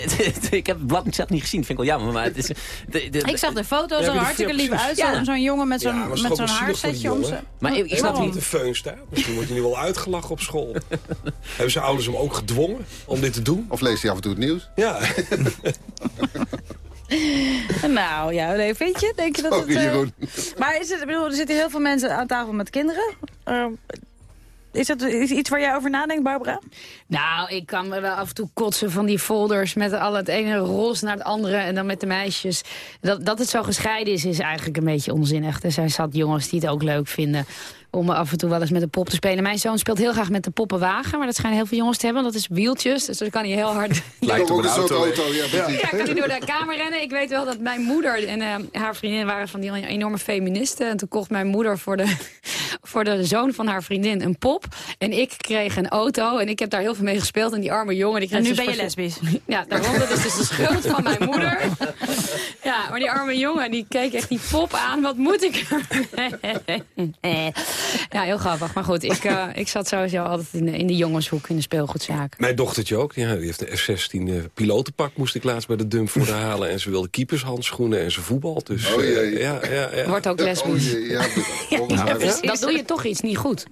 Speaker 4: ik heb het blad zelf niet gezien, vind ik wel jammer. Maar het is, (laughs) de, de-
Speaker 3: Ik zag de foto's er hartstikke lief uit.
Speaker 4: Ja.
Speaker 3: Zo'n jongen met zo'n
Speaker 14: Ja, maar
Speaker 3: met zo'n haarsetje om zijn...
Speaker 4: Maar ik, ik snap
Speaker 14: niet
Speaker 4: niet...
Speaker 14: de feun staat. Misschien wordt hij nu wel uitgelachen op school. (laughs) Hebben zijn ouders hem ook gedwongen om dit te doen?
Speaker 11: Of leest hij af en toe het nieuws?
Speaker 14: Ja. (laughs)
Speaker 3: Nou, ja, nee, vind je? Denk je dat
Speaker 11: Sorry,
Speaker 3: het... eh,
Speaker 11: Jeroen.
Speaker 3: Maar is het, ik bedoel, er zitten heel veel mensen aan tafel met kinderen. Eh, is dat is iets waar jij over nadenkt, Barbara?
Speaker 12: Nou, ik kan me wel af en toe kotsen van die folders... met al het ene roze naar het andere en dan met de meisjes. Dat, dat het zo gescheiden is, is eigenlijk een beetje onzinnig. Er zijn zat jongens die het ook leuk vinden om af en toe wel eens met een pop te spelen. Mijn zoon speelt heel graag met de poppenwagen... maar dat schijnen heel veel jongens te hebben. Dat is wieltjes, dus dan kan hij heel hard... (laughs)
Speaker 11: Lijkt op een auto. ja,
Speaker 12: kan hij door de kamer rennen. Ik weet wel dat mijn moeder en eh, haar vriendin waren van die enorme feministen. En toen kocht mijn moeder voor de, (laughs) voor de zoon van haar vriendin een pop. En ik kreeg een auto en ik heb daar heel veel mee gespeeld. En die arme jongen... Die kreeg
Speaker 3: En nu
Speaker 12: dus
Speaker 3: ben je lesbisch. (laughs)
Speaker 12: Ja, daarom. Dat is dus de schuld van mijn moeder. Ja, maar die arme jongen die keek echt die pop aan. Wat moet ik ermee? Ja, heel grappig. Maar goed, ik, eh, ik zat sowieso altijd in de, in de jongenshoek in de speelgoedzaak.
Speaker 14: Mijn dochtertje ook. Ja, die heeft een F-16 eh, pilotenpak. Moest ik laatst bij de dump voor haar (laughs) halen. En ze wilde keepershandschoenen en ze voetbalt. Dus,
Speaker 11: Oh, jee.
Speaker 14: eh, ja, ja, ja. (laughs)
Speaker 12: Wordt ook lesbisch.
Speaker 11: Oh, jee, ja, (laughs)
Speaker 12: Ja, Dat doe je toch iets niet goed.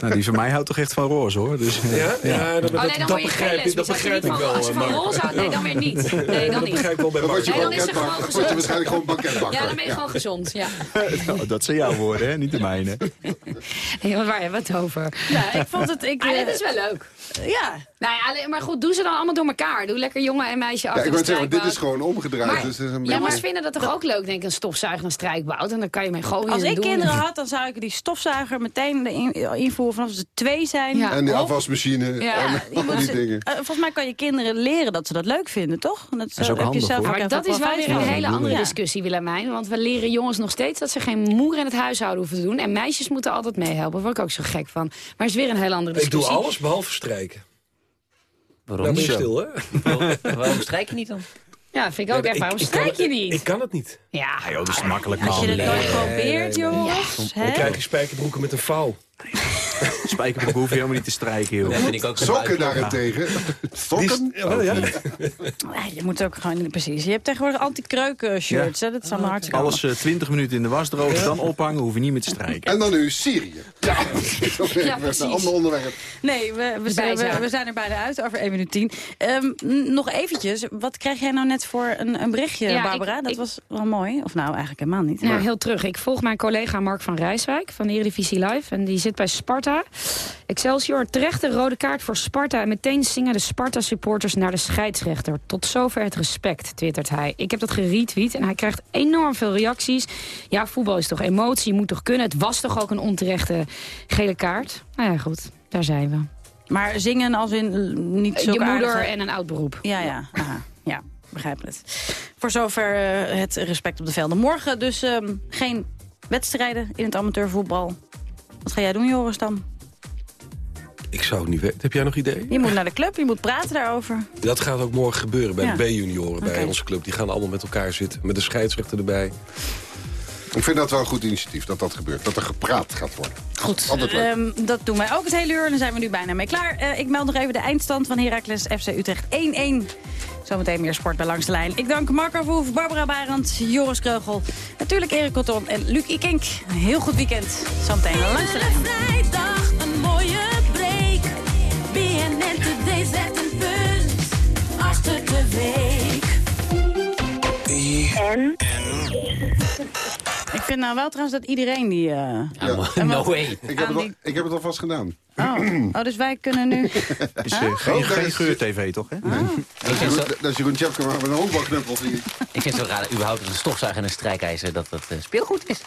Speaker 13: Nou, die van mij houdt toch echt van roze, hoor. Dus, eh,
Speaker 14: Ja, ja, dat,
Speaker 12: Oh nee, dan
Speaker 14: dat
Speaker 12: word je
Speaker 14: begrijp
Speaker 12: geen
Speaker 14: ik, dat begrijp ik
Speaker 12: van-
Speaker 14: wel.
Speaker 12: Als je van roze houdt, nee, dan weer niet. Nee, dan
Speaker 14: dat
Speaker 12: niet.
Speaker 14: begrijp ik wel bij
Speaker 11: Dan word je
Speaker 12: Nee, dan is gewoon
Speaker 11: je
Speaker 12: gezond.
Speaker 11: waarschijnlijk gewoon banketbakker.
Speaker 12: Ja, dan ben je gewoon gezond, ja.
Speaker 13: nou, dat zijn jouw woorden, hè? niet de mijne.
Speaker 12: Hey, maar waar hebben we het over?
Speaker 3: Ja, ik vond het... Ik,
Speaker 12: Ah,
Speaker 3: eh,
Speaker 12: dat is wel leuk.
Speaker 3: Ja.
Speaker 12: Nou ja, alleen- maar goed, doe ze dan allemaal door elkaar. Doe lekker jongen en meisje
Speaker 11: Ja,
Speaker 12: achter
Speaker 11: ik
Speaker 12: de
Speaker 11: zeggen, dit is gewoon omgedraaid.
Speaker 12: Maar-
Speaker 11: dus is een
Speaker 12: Ja, maar ze vinden dat toch ook leuk, denk ik, een stofzuiger en strijkbout. En dan kan je mee gooien
Speaker 3: Als ik
Speaker 12: doen.
Speaker 3: kinderen had, dan zou ik die stofzuiger meteen erin invoeren vanaf ze twee zijn.
Speaker 12: Ja.
Speaker 11: En die
Speaker 3: Of-
Speaker 11: afwasmachine
Speaker 3: Ja, (laughs)
Speaker 11: en
Speaker 3: die ze-
Speaker 11: dingen.
Speaker 3: eh, volgens mij kan je kinderen leren dat ze dat leuk vinden, toch? Dat,
Speaker 13: is ook
Speaker 3: heb je
Speaker 13: handig,
Speaker 3: zelf ook
Speaker 12: Maar dat is wel weer een hele andere discussie, Willemijn. Want we leren jongens nog steeds dat ze geen moer in het huishouden hoeven te doen. En meisjes moeten altijd meehelpen. Daar word ik ook zo gek van. Maar het is weer een hele andere
Speaker 14: Ik doe
Speaker 12: discussie.
Speaker 14: alles behalve strijken.
Speaker 4: Waarom
Speaker 14: Nou ben je
Speaker 4: niet?
Speaker 14: stil, hè?
Speaker 4: Waarom strijk je niet dan?
Speaker 12: Ja, vind ik ook echt. Waarom strijk je niet?
Speaker 14: Ik kan het niet.
Speaker 12: Ja,
Speaker 13: Ja, joh, dat is makkelijk,
Speaker 3: Als je het nooit probeert, jongens.
Speaker 14: Dan krijg je spijkerbroeken met een vouw. (laughs) (laughs)
Speaker 13: Spijkerbroek hoef je helemaal niet te strijken, joh.
Speaker 4: Dat vind ik ook zo
Speaker 11: Sokken daarentegen. Sokken?
Speaker 14: Ja.
Speaker 3: Nee, je moet ook gewoon, precies. Je hebt tegenwoordig anti-kreuken shirts, hè? Dat is allemaal hartstikke
Speaker 13: Alles eh, 20 minuten in de was drogen, dan ophangen, hoef je niet meer te strijken.
Speaker 11: En dan nu Syrië. Ja,
Speaker 12: Ja, (laughs) precies.
Speaker 11: Een ander onderwerp.
Speaker 3: Nee, we, we, zijn, we, zijn er bijna uit, over 1 minuut 10. Ehm, nog eventjes, wat kreeg jij nou net voor een, een berichtje,
Speaker 12: Ja,
Speaker 3: Barbara?
Speaker 12: ik-
Speaker 3: dat
Speaker 12: ik-
Speaker 3: was wel mooi. Of nou, eigenlijk helemaal niet.
Speaker 12: Ja, heel terug. Ik volg mijn collega Mark van Rijswijk van de Eredivisie Live. En die zit bij Sparta. Excelsior, terechte rode kaart voor Sparta. En meteen zingen de Sparta-supporters naar de scheidsrechter. Tot zover het respect, twittert hij. Ik heb dat geretweet en hij krijgt enorm veel reacties. Ja, voetbal is toch emotie, moet toch kunnen. Het was toch ook een onterechte gele kaart. Nou ja, goed. Daar zijn we.
Speaker 3: Maar zingen als in eh, niet zo
Speaker 12: Je moeder en een oud beroep.
Speaker 3: Ja, ja. Aha, ja, begrijp het. Voor zover eh, het respect op de velden. Morgen dus ehm, geen wedstrijden in het amateurvoetbal. Wat ga jij doen, Joris, dan?
Speaker 14: Ik zou het niet weten. Heb jij nog idee?
Speaker 3: Je moet naar de club, je moet praten daarover.
Speaker 14: Dat gaat ook morgen gebeuren bij
Speaker 3: Ja.
Speaker 14: de B-junioren, bij onze club. Die gaan allemaal met elkaar zitten, met de scheidsrechter erbij.
Speaker 11: Ik vind dat wel een goed initiatief, dat dat gebeurt. Dat er gepraat gaat worden.
Speaker 3: Goed, ehm, dat doen wij ook het hele uur. En dan zijn we nu bijna mee klaar. Eh, ik meld nog even de eindstand van Heracles FC Utrecht 1-1. Zometeen meer sport bij Langs de Lijn. Ik dank Marco Verhoef, Barbara Barend, Joris Kreugel... natuurlijk Erik Cotton en Luc Ikink. Een heel goed weekend. Zometeen Langs de Lijn.
Speaker 27: Vrijdag een mooie break. BNN Today zet een punt achter de week.
Speaker 28: En?
Speaker 3: Ik vind nou wel trouwens dat iedereen die... eh,
Speaker 11: Ja. (laughs)
Speaker 4: No way.
Speaker 11: Ik heb, het al, ik heb het alvast gedaan.
Speaker 3: Oh. oh, dus wij kunnen nu... (laughs)
Speaker 13: is eh, geen,
Speaker 11: Oh,
Speaker 13: geen geur-tv, toch? Hè?
Speaker 11: Dat is Jeroen, dat is Jeroen Tjepke maar met een honkbalknuppel. ik.
Speaker 4: Ik vind het zo raar, überhaupt een stofzuiger en een strijkijzer, dat dat eh, speelgoed is.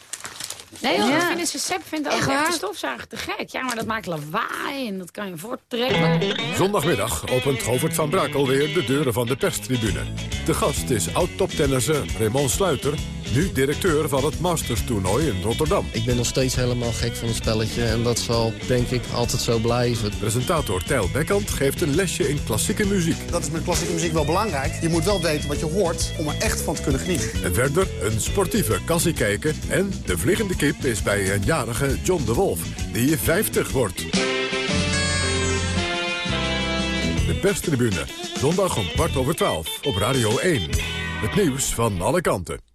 Speaker 12: Nee, joh,
Speaker 3: Ja.
Speaker 12: dat vinden ze Sepp vindt ook
Speaker 3: waar?
Speaker 12: de stofzuiger te gek. Ja, maar dat maakt lawaai en dat kan je voorttrekken.
Speaker 2: Zondagmiddag opent Govert van Brakel weer de deuren van de perstribune. De gast is oud-toptennisser Raymond Sluiter, nu directeur van het Masters-toernooi in Rotterdam.
Speaker 28: Ik ben nog steeds helemaal gek van het spelletje en dat zal, denk ik, altijd zo blijven.
Speaker 2: Presentator Tijl Bekkant geeft een lesje in klassieke muziek.
Speaker 29: Dat is met klassieke muziek wel belangrijk. Je moet wel weten wat je hoort om er echt van te kunnen genieten.
Speaker 2: En verder een sportieve kassie kijken. En de vliegende kip is bij een jarige John de Wolf, die 50 wordt. De perstribune, zondag om kwart over twaalf op Radio 1. Het nieuws van alle kanten.